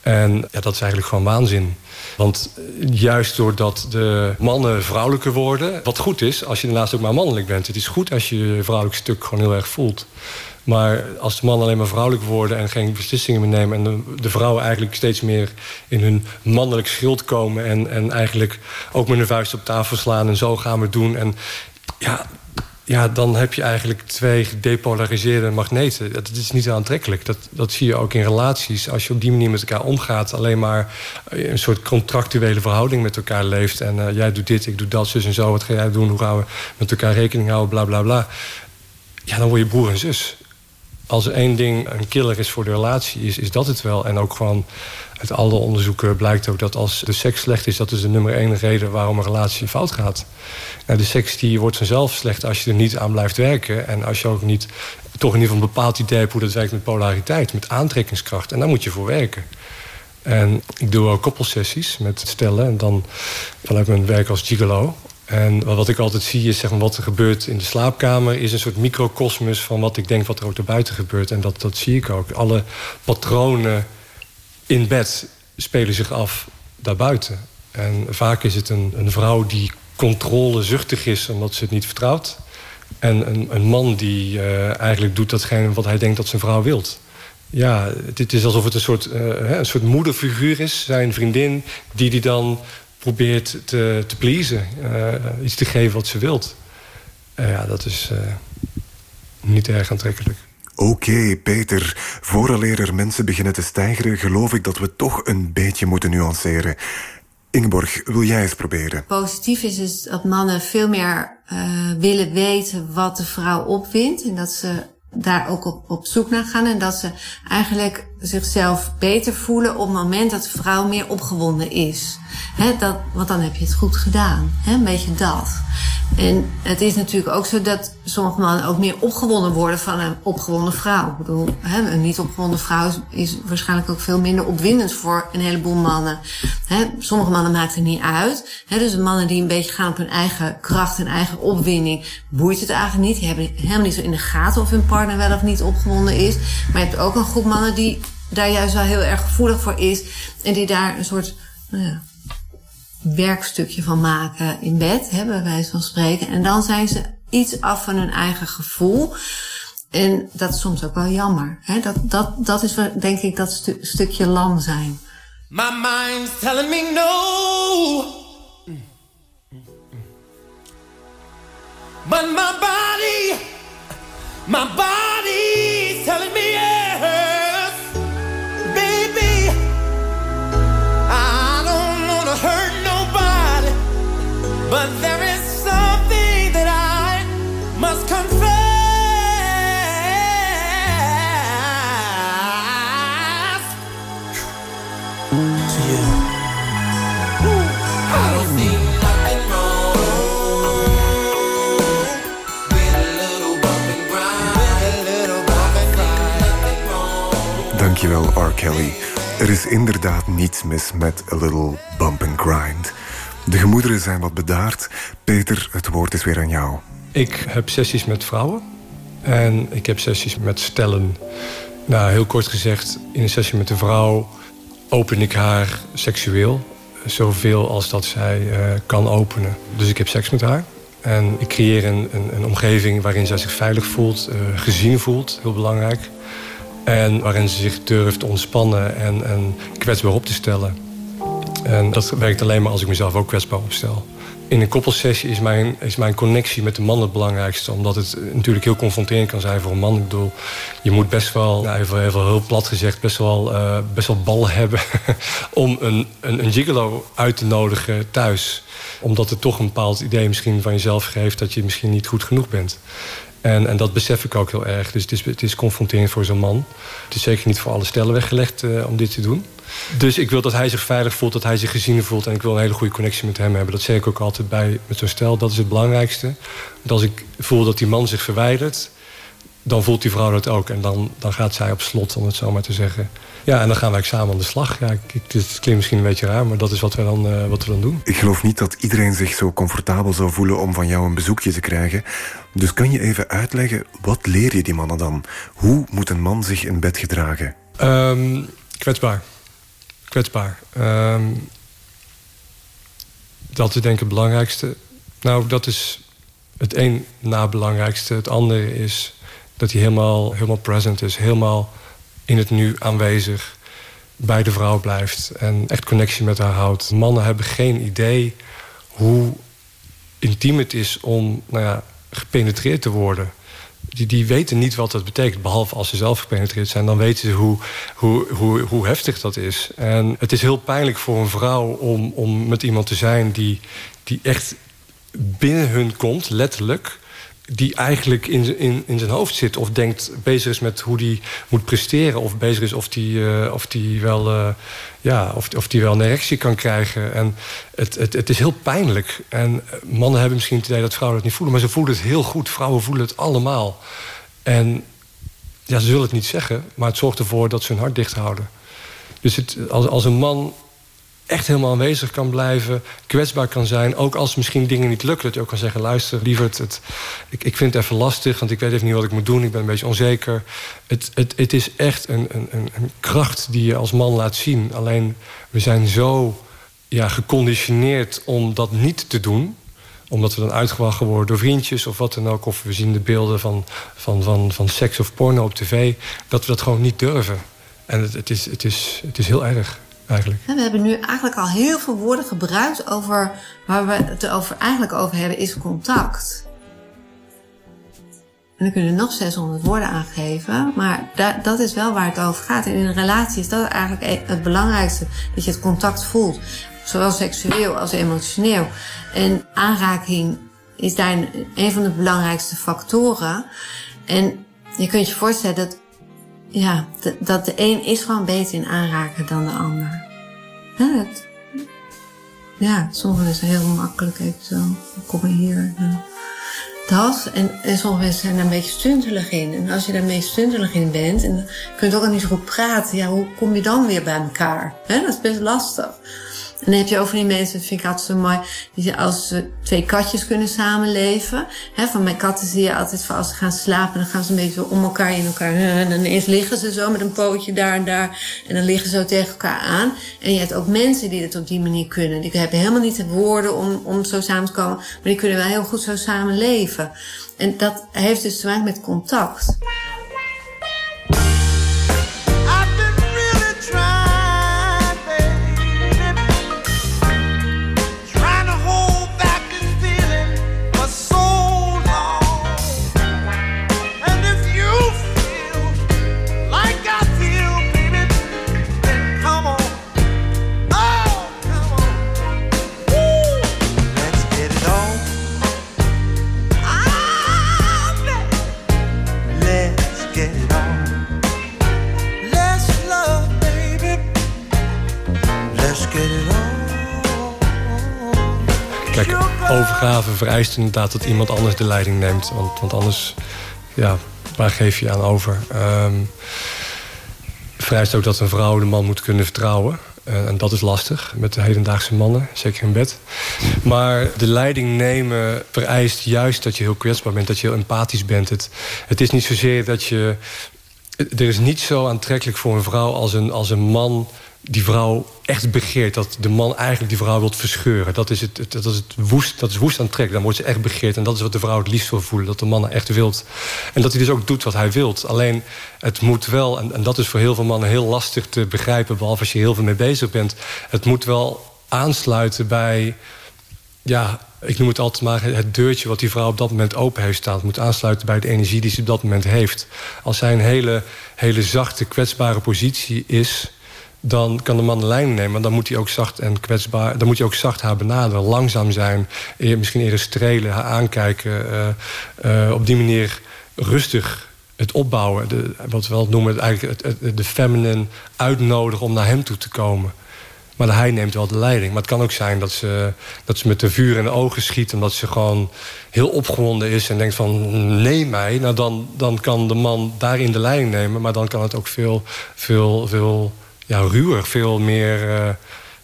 En ja, dat is eigenlijk gewoon waanzin. Want juist doordat de mannen vrouwelijker worden, wat goed is als je daarnaast ook maar mannelijk bent. Het is goed als je je vrouwelijk stuk gewoon heel erg voelt. Maar als de mannen alleen maar vrouwelijk worden en geen beslissingen meer nemen... en de, de, vrouwen eigenlijk steeds meer in hun mannelijk schild komen... En, en eigenlijk ook met hun vuist op tafel slaan en zo gaan we doen. En ja, ja, dan heb je eigenlijk twee gedepolariseerde magneten. Dat is niet aantrekkelijk. Dat, dat zie je ook in relaties. Als je op die manier met elkaar omgaat... alleen maar een soort contractuele verhouding met elkaar leeft... en uh, jij doet dit, ik doe dat, zus en zo. Wat ga jij doen? Hoe gaan we met elkaar rekening houden? Bla, bla, bla. Ja, dan word je broer en zus. Als er één ding een killer is voor de relatie, is, is dat het wel. En ook gewoon uit alle onderzoeken blijkt ook dat als de seks slecht is... dat is de nummer één reden waarom een relatie fout gaat. Nou, de seks die wordt vanzelf slecht als je er niet aan blijft werken... en als je ook niet toch in ieder geval een bepaald idee hebt... hoe dat werkt met polariteit, met aantrekkingskracht. En daar moet je voor werken. En ik doe ook koppelsessies met stellen... en dan vanuit mijn werk als gigolo... En wat ik altijd zie is zeg maar, wat er gebeurt in de slaapkamer... is een soort microcosmos van wat ik denk wat er ook daarbuiten gebeurt. En dat, dat zie ik ook. Alle patronen in bed spelen zich af daarbuiten. En vaak is het een, een vrouw die controlezuchtig is omdat ze het niet vertrouwt. En een, een man die uh, eigenlijk doet datgene wat hij denkt dat zijn vrouw wilt. Ja, het is alsof het een soort, uh, een soort moederfiguur is, zijn vriendin... die die dan probeert te, te pleasen, uh, iets te geven wat ze wilt. ja, dat is niet erg aantrekkelijk. Oké, Peter. Vooraleer er mensen beginnen te stijgeren... geloof ik dat we toch een beetje moeten nuanceren. Ingeborg, wil jij eens proberen? Positief is dus dat mannen veel meer uh, willen weten wat de vrouw opwindt. En dat ze daar ook op, op zoek naar gaan. En dat ze eigenlijk zichzelf beter voelen op het moment dat de vrouw meer opgewonden is. He, dat, want dan heb je het goed gedaan. He, een beetje dat. En het is natuurlijk ook zo dat sommige mannen ook meer opgewonden worden van een opgewonden vrouw. Ik bedoel, he, een niet opgewonden vrouw is, waarschijnlijk ook veel minder opwindend voor een heleboel mannen. sommige mannen maakt het niet uit. dus mannen die een beetje gaan op hun eigen kracht en eigen opwinding, boeit het eigenlijk niet. Die hebben helemaal niet zo in de gaten of hun partner wel of niet opgewonden is. Maar je hebt ook een groep mannen die daar juist wel heel erg gevoelig voor is. En die daar een soort nou ja, werkstukje van maken in bed, hè, bij wijze van spreken. En dan zijn ze iets af van hun eigen gevoel. En dat is soms ook wel jammer. Hè? Dat, dat, dat is denk ik dat stu stukje lam zijn. My mind's telling me no. But my body, my body's telling me. Dankjewel, R. Kelly. Er is inderdaad niets mis met a little bump and grind. De gemoederen zijn wat bedaard. Peter, het woord is weer aan jou. Ik heb sessies met vrouwen. En ik heb sessies met stellen. Nou, heel kort gezegd, in een sessie met een vrouw open ik haar seksueel. Zoveel als dat zij uh, kan openen. Dus ik heb seks met haar. En ik creëer een, een, een omgeving waarin zij zich veilig voelt, uh, gezien voelt, heel belangrijk. En waarin ze zich durft ontspannen en, en kwetsbaar op te stellen. En dat werkt alleen maar als ik mezelf ook kwetsbaar opstel. In een koppelsessie is mijn, is mijn connectie met de man het belangrijkste. Omdat het natuurlijk heel confronterend kan zijn voor een man. Ik bedoel, je moet best wel, even, even heel plat gezegd, best wel, uh, best wel ballen hebben (laughs) om een, een, een gigolo uit te nodigen thuis. Omdat het toch een bepaald idee misschien van jezelf geeft dat je misschien niet goed genoeg bent. En, en dat besef ik ook heel erg. Dus het is, het is confronterend voor zo'n man. Het is zeker niet voor alle stellen weggelegd uh, om dit te doen. Dus ik wil dat hij zich veilig voelt, dat hij zich gezien voelt. En ik wil een hele goede connectie met hem hebben. Dat zeg ik ook altijd bij met zo'n stel. Dat is het belangrijkste. Want als ik voel dat die man zich verwijdert... dan voelt die vrouw dat ook. En dan, dan gaat zij op slot, om het zo maar te zeggen. Ja, en dan gaan wij samen aan de slag. Ja, ik, het klinkt misschien een beetje raar, maar dat is wat we, dan, uh, wat we dan doen. Ik geloof niet dat iedereen zich zo comfortabel zou voelen om van jou een bezoekje te krijgen. Dus kan je even uitleggen, wat leer je die mannen dan? Hoe moet een man zich in bed gedragen? Um, kwetsbaar. Kwetsbaar. Um, dat is denk ik het belangrijkste. Nou, dat is het een na belangrijkste. Het andere is dat hij helemaal, helemaal present is. Helemaal in het nu aanwezig bij de vrouw blijft en echt connectie met haar houdt. Mannen hebben geen idee hoe intiem het is om nou ja, gepenetreerd te worden. Die, die weten niet wat dat betekent, behalve als ze zelf gepenetreerd zijn. Dan weten ze hoe, hoe, hoe, hoe heftig dat is. En het is heel pijnlijk voor een vrouw om, om met iemand te zijn die, die echt binnen hun komt, letterlijk die eigenlijk in, in, in zijn hoofd zit... of denkt, bezig is met hoe die moet presteren... of bezig is of die, uh, of die, wel, uh, ja, of, of die wel een erectie kan krijgen. En het, het, het is heel pijnlijk. En mannen hebben misschien het idee dat vrouwen het niet voelen... maar ze voelen het heel goed. Vrouwen voelen het allemaal. En ja, ze zullen het niet zeggen... maar het zorgt ervoor dat ze hun hart dicht houden. Dus het, als, als een man echt helemaal aanwezig kan blijven, kwetsbaar kan zijn. Ook als misschien dingen niet lukken, dat je ook kan zeggen... luister, lieverd, het, ik, ik vind het even lastig... want ik weet even niet wat ik moet doen, ik ben een beetje onzeker. Het, het, het is echt een, een, een kracht die je als man laat zien. Alleen, we zijn zo ja, geconditioneerd om dat niet te doen omdat we dan uitgewacht worden door vriendjes of wat dan ook... of we zien de beelden van, van, van, van seks of porno op tv... dat we dat gewoon niet durven. En het, het, is, het, is, het is heel erg eigenlijk? We hebben nu eigenlijk al heel veel woorden gebruikt over waar we het over, eigenlijk over hebben, is contact. En dan kunnen we nog 600 woorden aangeven, maar dat is wel waar het over gaat. En in een relatie is dat eigenlijk e- het belangrijkste, dat je het contact voelt. Zowel seksueel als emotioneel. En aanraking is daar een van de belangrijkste factoren. En je kunt je voorstellen dat ja, dat de een is gewoon beter in aanraken dan de ander. Ja, dat, ja sommige mensen heel makkelijk even zo. Kom maar hier. Dat. En, en sommige zijn daar een beetje stuntelig in. En als je daar meest stuntelig in bent, en je ook al niet zo goed praten, ja, hoe kom je dan weer bij elkaar? He, dat is best lastig. En dan heb je over die mensen, dat vind ik altijd zo mooi, die als ze twee katjes kunnen samenleven. Hè, van mijn katten zie je altijd van als ze gaan slapen, dan gaan ze een beetje om elkaar in elkaar. En dan eens liggen ze zo met een pootje daar en daar. En dan liggen ze zo tegen elkaar aan. En je hebt ook mensen die het op die manier kunnen. Die hebben helemaal niet de woorden om, om zo samen te komen. Maar die kunnen wel heel goed zo samen leven. En dat heeft dus te maken met contact. Overgave vereist inderdaad dat iemand anders de leiding neemt. Want, want anders, ja, waar geef je aan over? Um, vereist ook dat een vrouw de man moet kunnen vertrouwen. Uh, en dat is lastig met de hedendaagse mannen, zeker in bed. Maar de leiding nemen vereist juist dat je heel kwetsbaar bent, dat je heel empathisch bent. Het, het is niet zozeer dat je. Er is niet zo aantrekkelijk voor een vrouw als een, als een man die vrouw echt begeert. Dat de man eigenlijk die vrouw wilt verscheuren. Dat is, het, dat is, het woest, dat is woest aantrekkelijk. Dan wordt ze echt begeerd. En dat is wat de vrouw het liefst wil voelen. Dat de man echt wilt. En dat hij dus ook doet wat hij wilt. Alleen het moet wel, en, en dat is voor heel veel mannen heel lastig te begrijpen... behalve als je heel veel mee bezig bent. Het moet wel aansluiten bij... ja, ik noem het altijd maar het deurtje wat die vrouw op dat moment open heeft staan. Het moet aansluiten bij de energie die ze op dat moment heeft. Als zij een hele, hele zachte, kwetsbare positie is dan kan de man de lijn nemen. Maar dan moet hij ook zacht en kwetsbaar. Dan moet hij ook zacht haar benaderen. Langzaam zijn. Misschien eerder strelen, haar aankijken. Uh, uh, op die manier rustig het opbouwen. De, wat we wel noemen, eigenlijk het, de feminine uitnodigen om naar hem toe te komen. Maar hij neemt wel de leiding. Maar het kan ook zijn dat ze, dat ze met de vuur in de ogen schiet... omdat ze gewoon heel opgewonden is en denkt van... nee mij, nou dan, dan kan de man daarin de leiding nemen... maar dan kan het ook veel, veel, veel ja, ruwer, veel meer... Uh,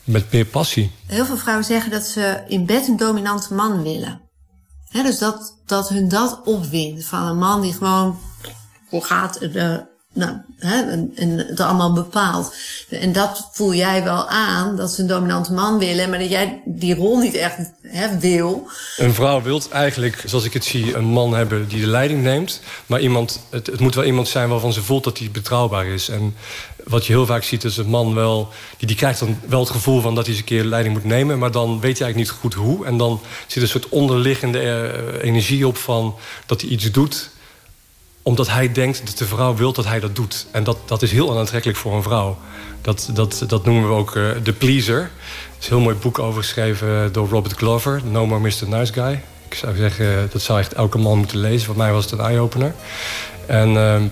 met meer passie. Heel veel vrouwen zeggen dat ze in bed een dominante man willen. He, dus dat, dat hun dat opwindt. Van een man die gewoon hoe gaat het, uh, nou, hè, en, en, het allemaal bepaalt. En dat voel jij wel aan, dat ze een dominante man willen, maar dat jij die rol niet echt hè, wil. Een vrouw wil eigenlijk, zoals ik het zie, een man hebben die de leiding neemt. Maar iemand, het, het moet wel iemand zijn waarvan ze voelt dat hij betrouwbaar is. En wat je heel vaak ziet is een man wel... Die, die krijgt dan wel het gevoel van dat hij eens een keer leiding moet nemen... maar dan weet hij eigenlijk niet goed hoe. En dan zit een soort onderliggende uh, energie op van dat hij iets doet omdat hij denkt dat de vrouw wil dat hij dat doet. En dat, dat is heel onaantrekkelijk voor een vrouw. Dat, dat, dat noemen we ook uh, de pleaser. Er is een heel mooi boek over geschreven door Robert Glover. No More Mr. Nice Guy. Ik zou zeggen, dat zou echt elke man moeten lezen. Voor mij was het een eye-opener. En uh,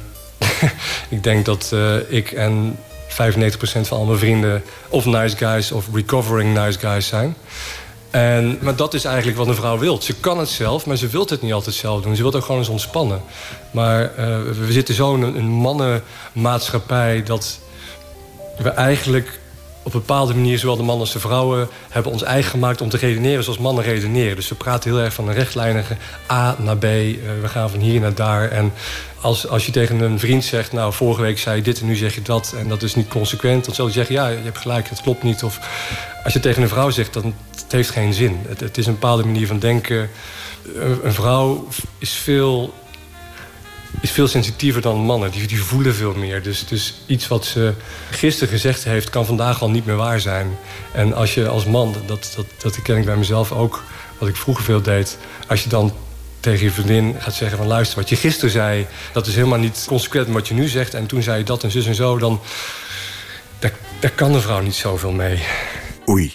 (laughs) ik denk dat uh, ik en 95% van al mijn vrienden... of nice guys of recovering nice guys zijn... En, maar dat is eigenlijk wat een vrouw wil. Ze kan het zelf, maar ze wil het niet altijd zelf doen. Ze wil ook gewoon eens ontspannen. Maar uh, we zitten zo in een mannenmaatschappij... dat we eigenlijk op een bepaalde manier... zowel de mannen als de vrouwen hebben ons eigen gemaakt... om te redeneren zoals mannen redeneren. Dus we praten heel erg van een rechtlijnige A naar B. Uh, we gaan van hier naar daar. En als, als je tegen een vriend zegt... nou, vorige week zei je dit en nu zeg je dat... en dat is niet consequent, dan zal je zeggen... ja, je hebt gelijk, het klopt niet. Of als je tegen een vrouw zegt, dan het heeft geen zin. Het, het is een bepaalde manier van denken. Een, vrouw is veel, is veel sensitiever dan mannen. Die, voelen veel meer. Dus, dus iets wat ze gisteren gezegd heeft... kan vandaag al niet meer waar zijn. En als je als man, dat, dat, dat ken ik bij mezelf ook... wat ik vroeger veel deed... als je dan tegen je vriendin gaat zeggen van... luister, wat je gisteren zei, dat is helemaal niet consequent met wat je nu zegt... en toen zei je dat en zus en zo, dan... daar, kan de vrouw niet zoveel mee. Oei.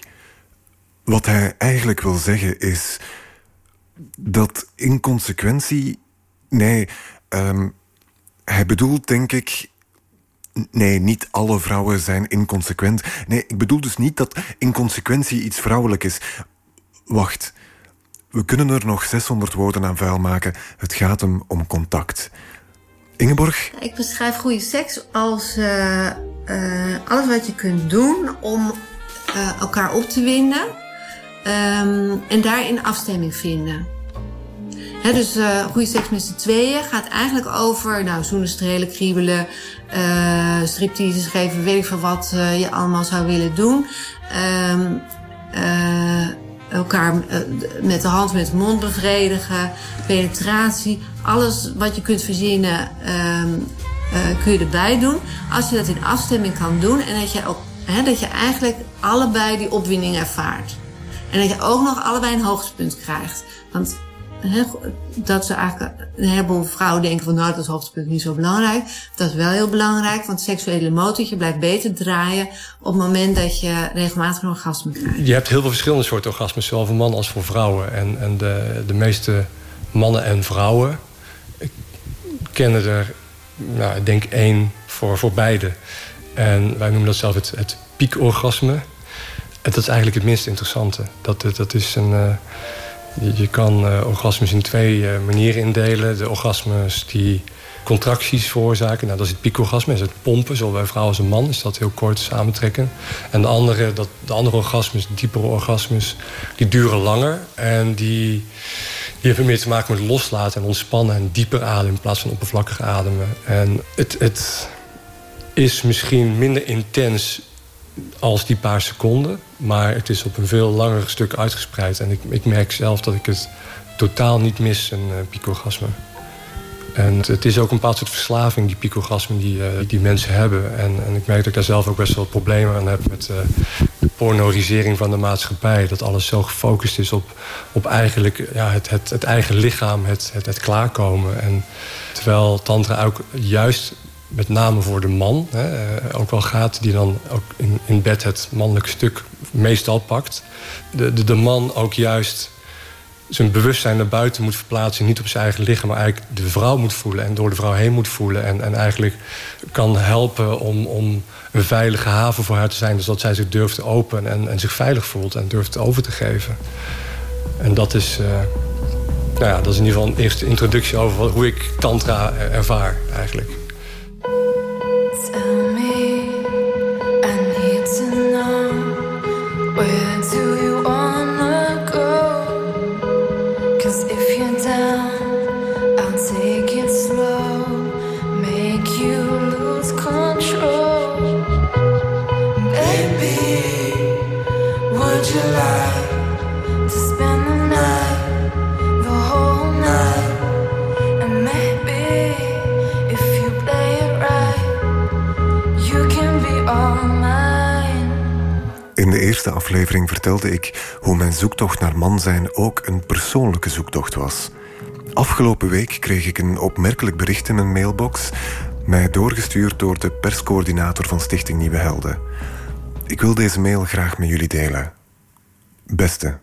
Wat hij eigenlijk wil zeggen is dat inconsequentie. Nee, um, hij bedoelt denk ik. Nee, niet alle vrouwen zijn inconsequent. Nee, ik bedoel dus niet dat inconsequentie iets vrouwelijk is. Wacht. We kunnen er nog 600 woorden aan vuil maken. Het gaat hem om contact. Ingeborg? Ik beschrijf goede seks als uh, uh, alles wat je kunt doen om uh, elkaar op te winden. Um, en daarin afstemming vinden. Dus uh, goede seks met z'n tweeën gaat eigenlijk over nou, zoenen, strelen, kriebelen, uh, stripteases geven, weet ik veel wat uh, je allemaal zou willen doen. Um, elkaar met de hand met de mond bevredigen, penetratie, alles wat je kunt verzinnen um, kun je erbij doen. Als je dat in afstemming kan doen en dat je, ook, dat je eigenlijk allebei die opwinding ervaart. En dat je ook nog allebei een hoogtepunt krijgt. Want dat ze eigenlijk een heleboel vrouwen denken van nou dat is hoogtepunt niet zo belangrijk. Dat is wel heel belangrijk, want seksuele motortje blijft beter draaien op het moment dat je regelmatig een orgasme krijgt. Je hebt heel veel verschillende soorten orgasmes, zowel voor mannen als voor vrouwen. En, en de, de meeste mannen en vrouwen kennen er, nou, ik denk één voor, voor beide. En wij noemen dat zelf het, het piekorgasme. En dat is eigenlijk het minst interessante. Dat, dat is een, uh, je, kan uh, orgasmes in twee uh, manieren indelen. De orgasmes die contracties veroorzaken. Nou, dat is het piekorgasme, dat is het pompen. Zowel bij vrouw als een man is dat heel kort samentrekken. En de andere, dat, de andere orgasmes, diepere orgasmes, die duren langer. En die, die hebben meer te maken met loslaten en ontspannen en dieper ademen in plaats van oppervlakkig ademen. En het, het is misschien minder intens als die paar seconden. Maar het is op een veel langer stuk uitgespreid. En ik, ik merk zelf dat ik het totaal niet mis, een uh, picogasme. En het, is ook een bepaald soort verslaving, die picogasmen die, uh, die mensen hebben. En, en, ik merk dat ik daar zelf ook best wel problemen aan heb... met uh, de pornorisering van de maatschappij. Dat alles zo gefocust is op, op eigenlijk ja, het, het, het eigen lichaam, het, het, het klaarkomen. En terwijl tantra ook juist met name voor de man hè, eh, ook wel gaat, die dan ook in, in bed het mannelijke stuk meestal pakt. De, de, de man ook juist zijn bewustzijn naar buiten moet verplaatsen. Niet op zijn eigen lichaam, maar eigenlijk de vrouw moet voelen. En door de vrouw heen moet voelen. En, en eigenlijk kan helpen om, om een veilige haven voor haar te zijn. Dus dat zij zich durft te openen en, en zich veilig voelt en durft over te geven. En dat is, uh, nou ja, dat is in ieder geval een eerste introductie over hoe ik tantra ervaar eigenlijk. Aflevering vertelde ik hoe mijn zoektocht naar man zijn ook een persoonlijke zoektocht was. Afgelopen week kreeg ik een opmerkelijk bericht in mijn mailbox, mij doorgestuurd door de perscoördinator van Stichting Nieuwe Helden. Ik wil deze mail graag met jullie delen. Beste.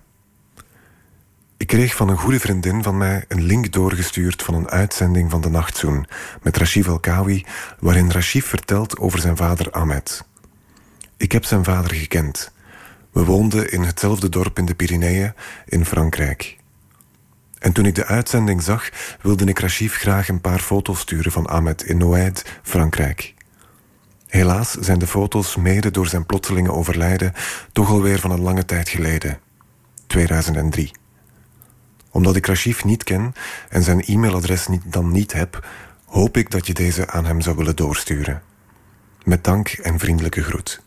Ik kreeg van een goede vriendin van mij een link doorgestuurd van een uitzending van de Nachtzoen met Rashif Elkawi, waarin Rashif vertelt over zijn vader Ahmed. Ik heb zijn vader gekend. We woonden in hetzelfde dorp in de Pyreneeën in Frankrijk. En toen ik de uitzending zag, wilde ik Rashif graag een paar foto's sturen van Ahmed in Noaid, Frankrijk. Helaas zijn de foto's mede door zijn plotselinge overlijden toch alweer van een lange tijd geleden, 2003. Omdat ik Rashif niet ken en zijn e-mailadres niet, dan niet heb, hoop ik dat je deze aan hem zou willen doorsturen. Met dank en vriendelijke groet.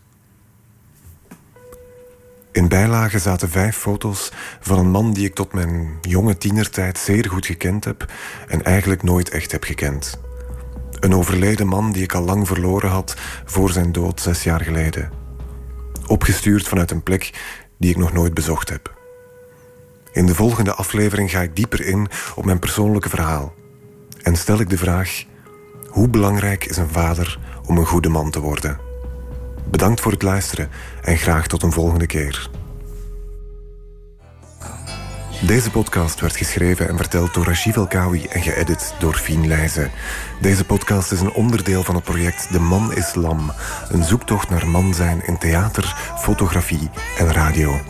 In bijlage zaten vijf foto's van een man die ik tot mijn jonge tienertijd zeer goed gekend heb en eigenlijk nooit echt heb gekend. Een overleden man die ik al lang verloren had voor zijn dood zes jaar geleden. Opgestuurd vanuit een plek die ik nog nooit bezocht heb. In de volgende aflevering ga ik dieper in op mijn persoonlijke verhaal. En stel ik de vraag: hoe belangrijk is een vader om een goede man te worden? Bedankt voor het luisteren en graag tot een volgende keer. Deze podcast werd geschreven en verteld door Rashid Elkawi en geëdit door Fien Leijzen. Deze podcast is een onderdeel van het project De Man is Lam. Een zoektocht naar man zijn in theater, fotografie en radio.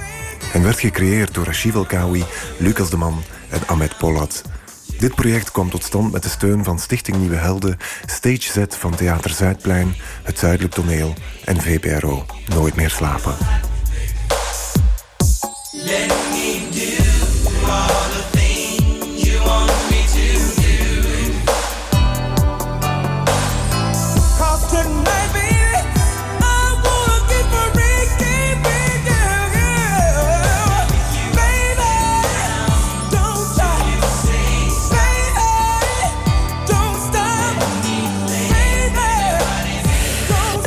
En werd gecreëerd door Rashid Elkawi, Lucas de Man en Ahmed Polat. Dit project kwam tot stand met de steun van Stichting Nieuwe Helden, Stage Z van Theater Zuidplein, Het Zuidelijk Toneel en VPRO. Nooit meer slapen.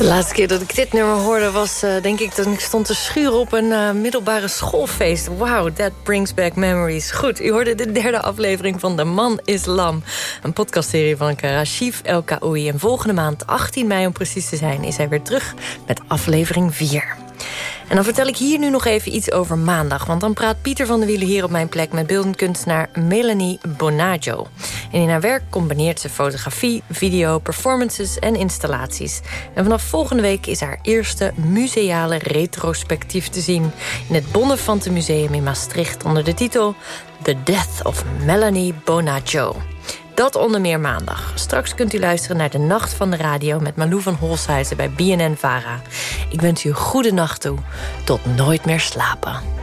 De laatste keer dat ik dit nummer hoorde was, eh, denk ik, dat ik stond te schuren op een eh, middelbare schoolfeest. Wow, that brings back memories. Goed, u hoorde de derde aflevering van De Man is Lam. Een podcastserie van Karashif El Kaoui. En volgende maand, 18 mei om precies te zijn, is hij weer terug met aflevering 4. En dan vertel ik hier nu nog even iets over maandag. Want dan praat Pieter van der Wielen hier op mijn plek... met beeldend kunstenaar Melanie Bonaggio. En in haar werk combineert ze fotografie, video, performances en installaties. En vanaf volgende week is haar eerste museale retrospectief te zien... in het Bonnefante Museum in Maastricht onder de titel... The Death of Melanie Bonaggio. Dat onder meer maandag. Straks kunt u luisteren naar de Nacht van de Radio... met Malou van Holshuizen bij BNN-VARA. Ik wens u een goede nacht toe. Tot nooit meer slapen.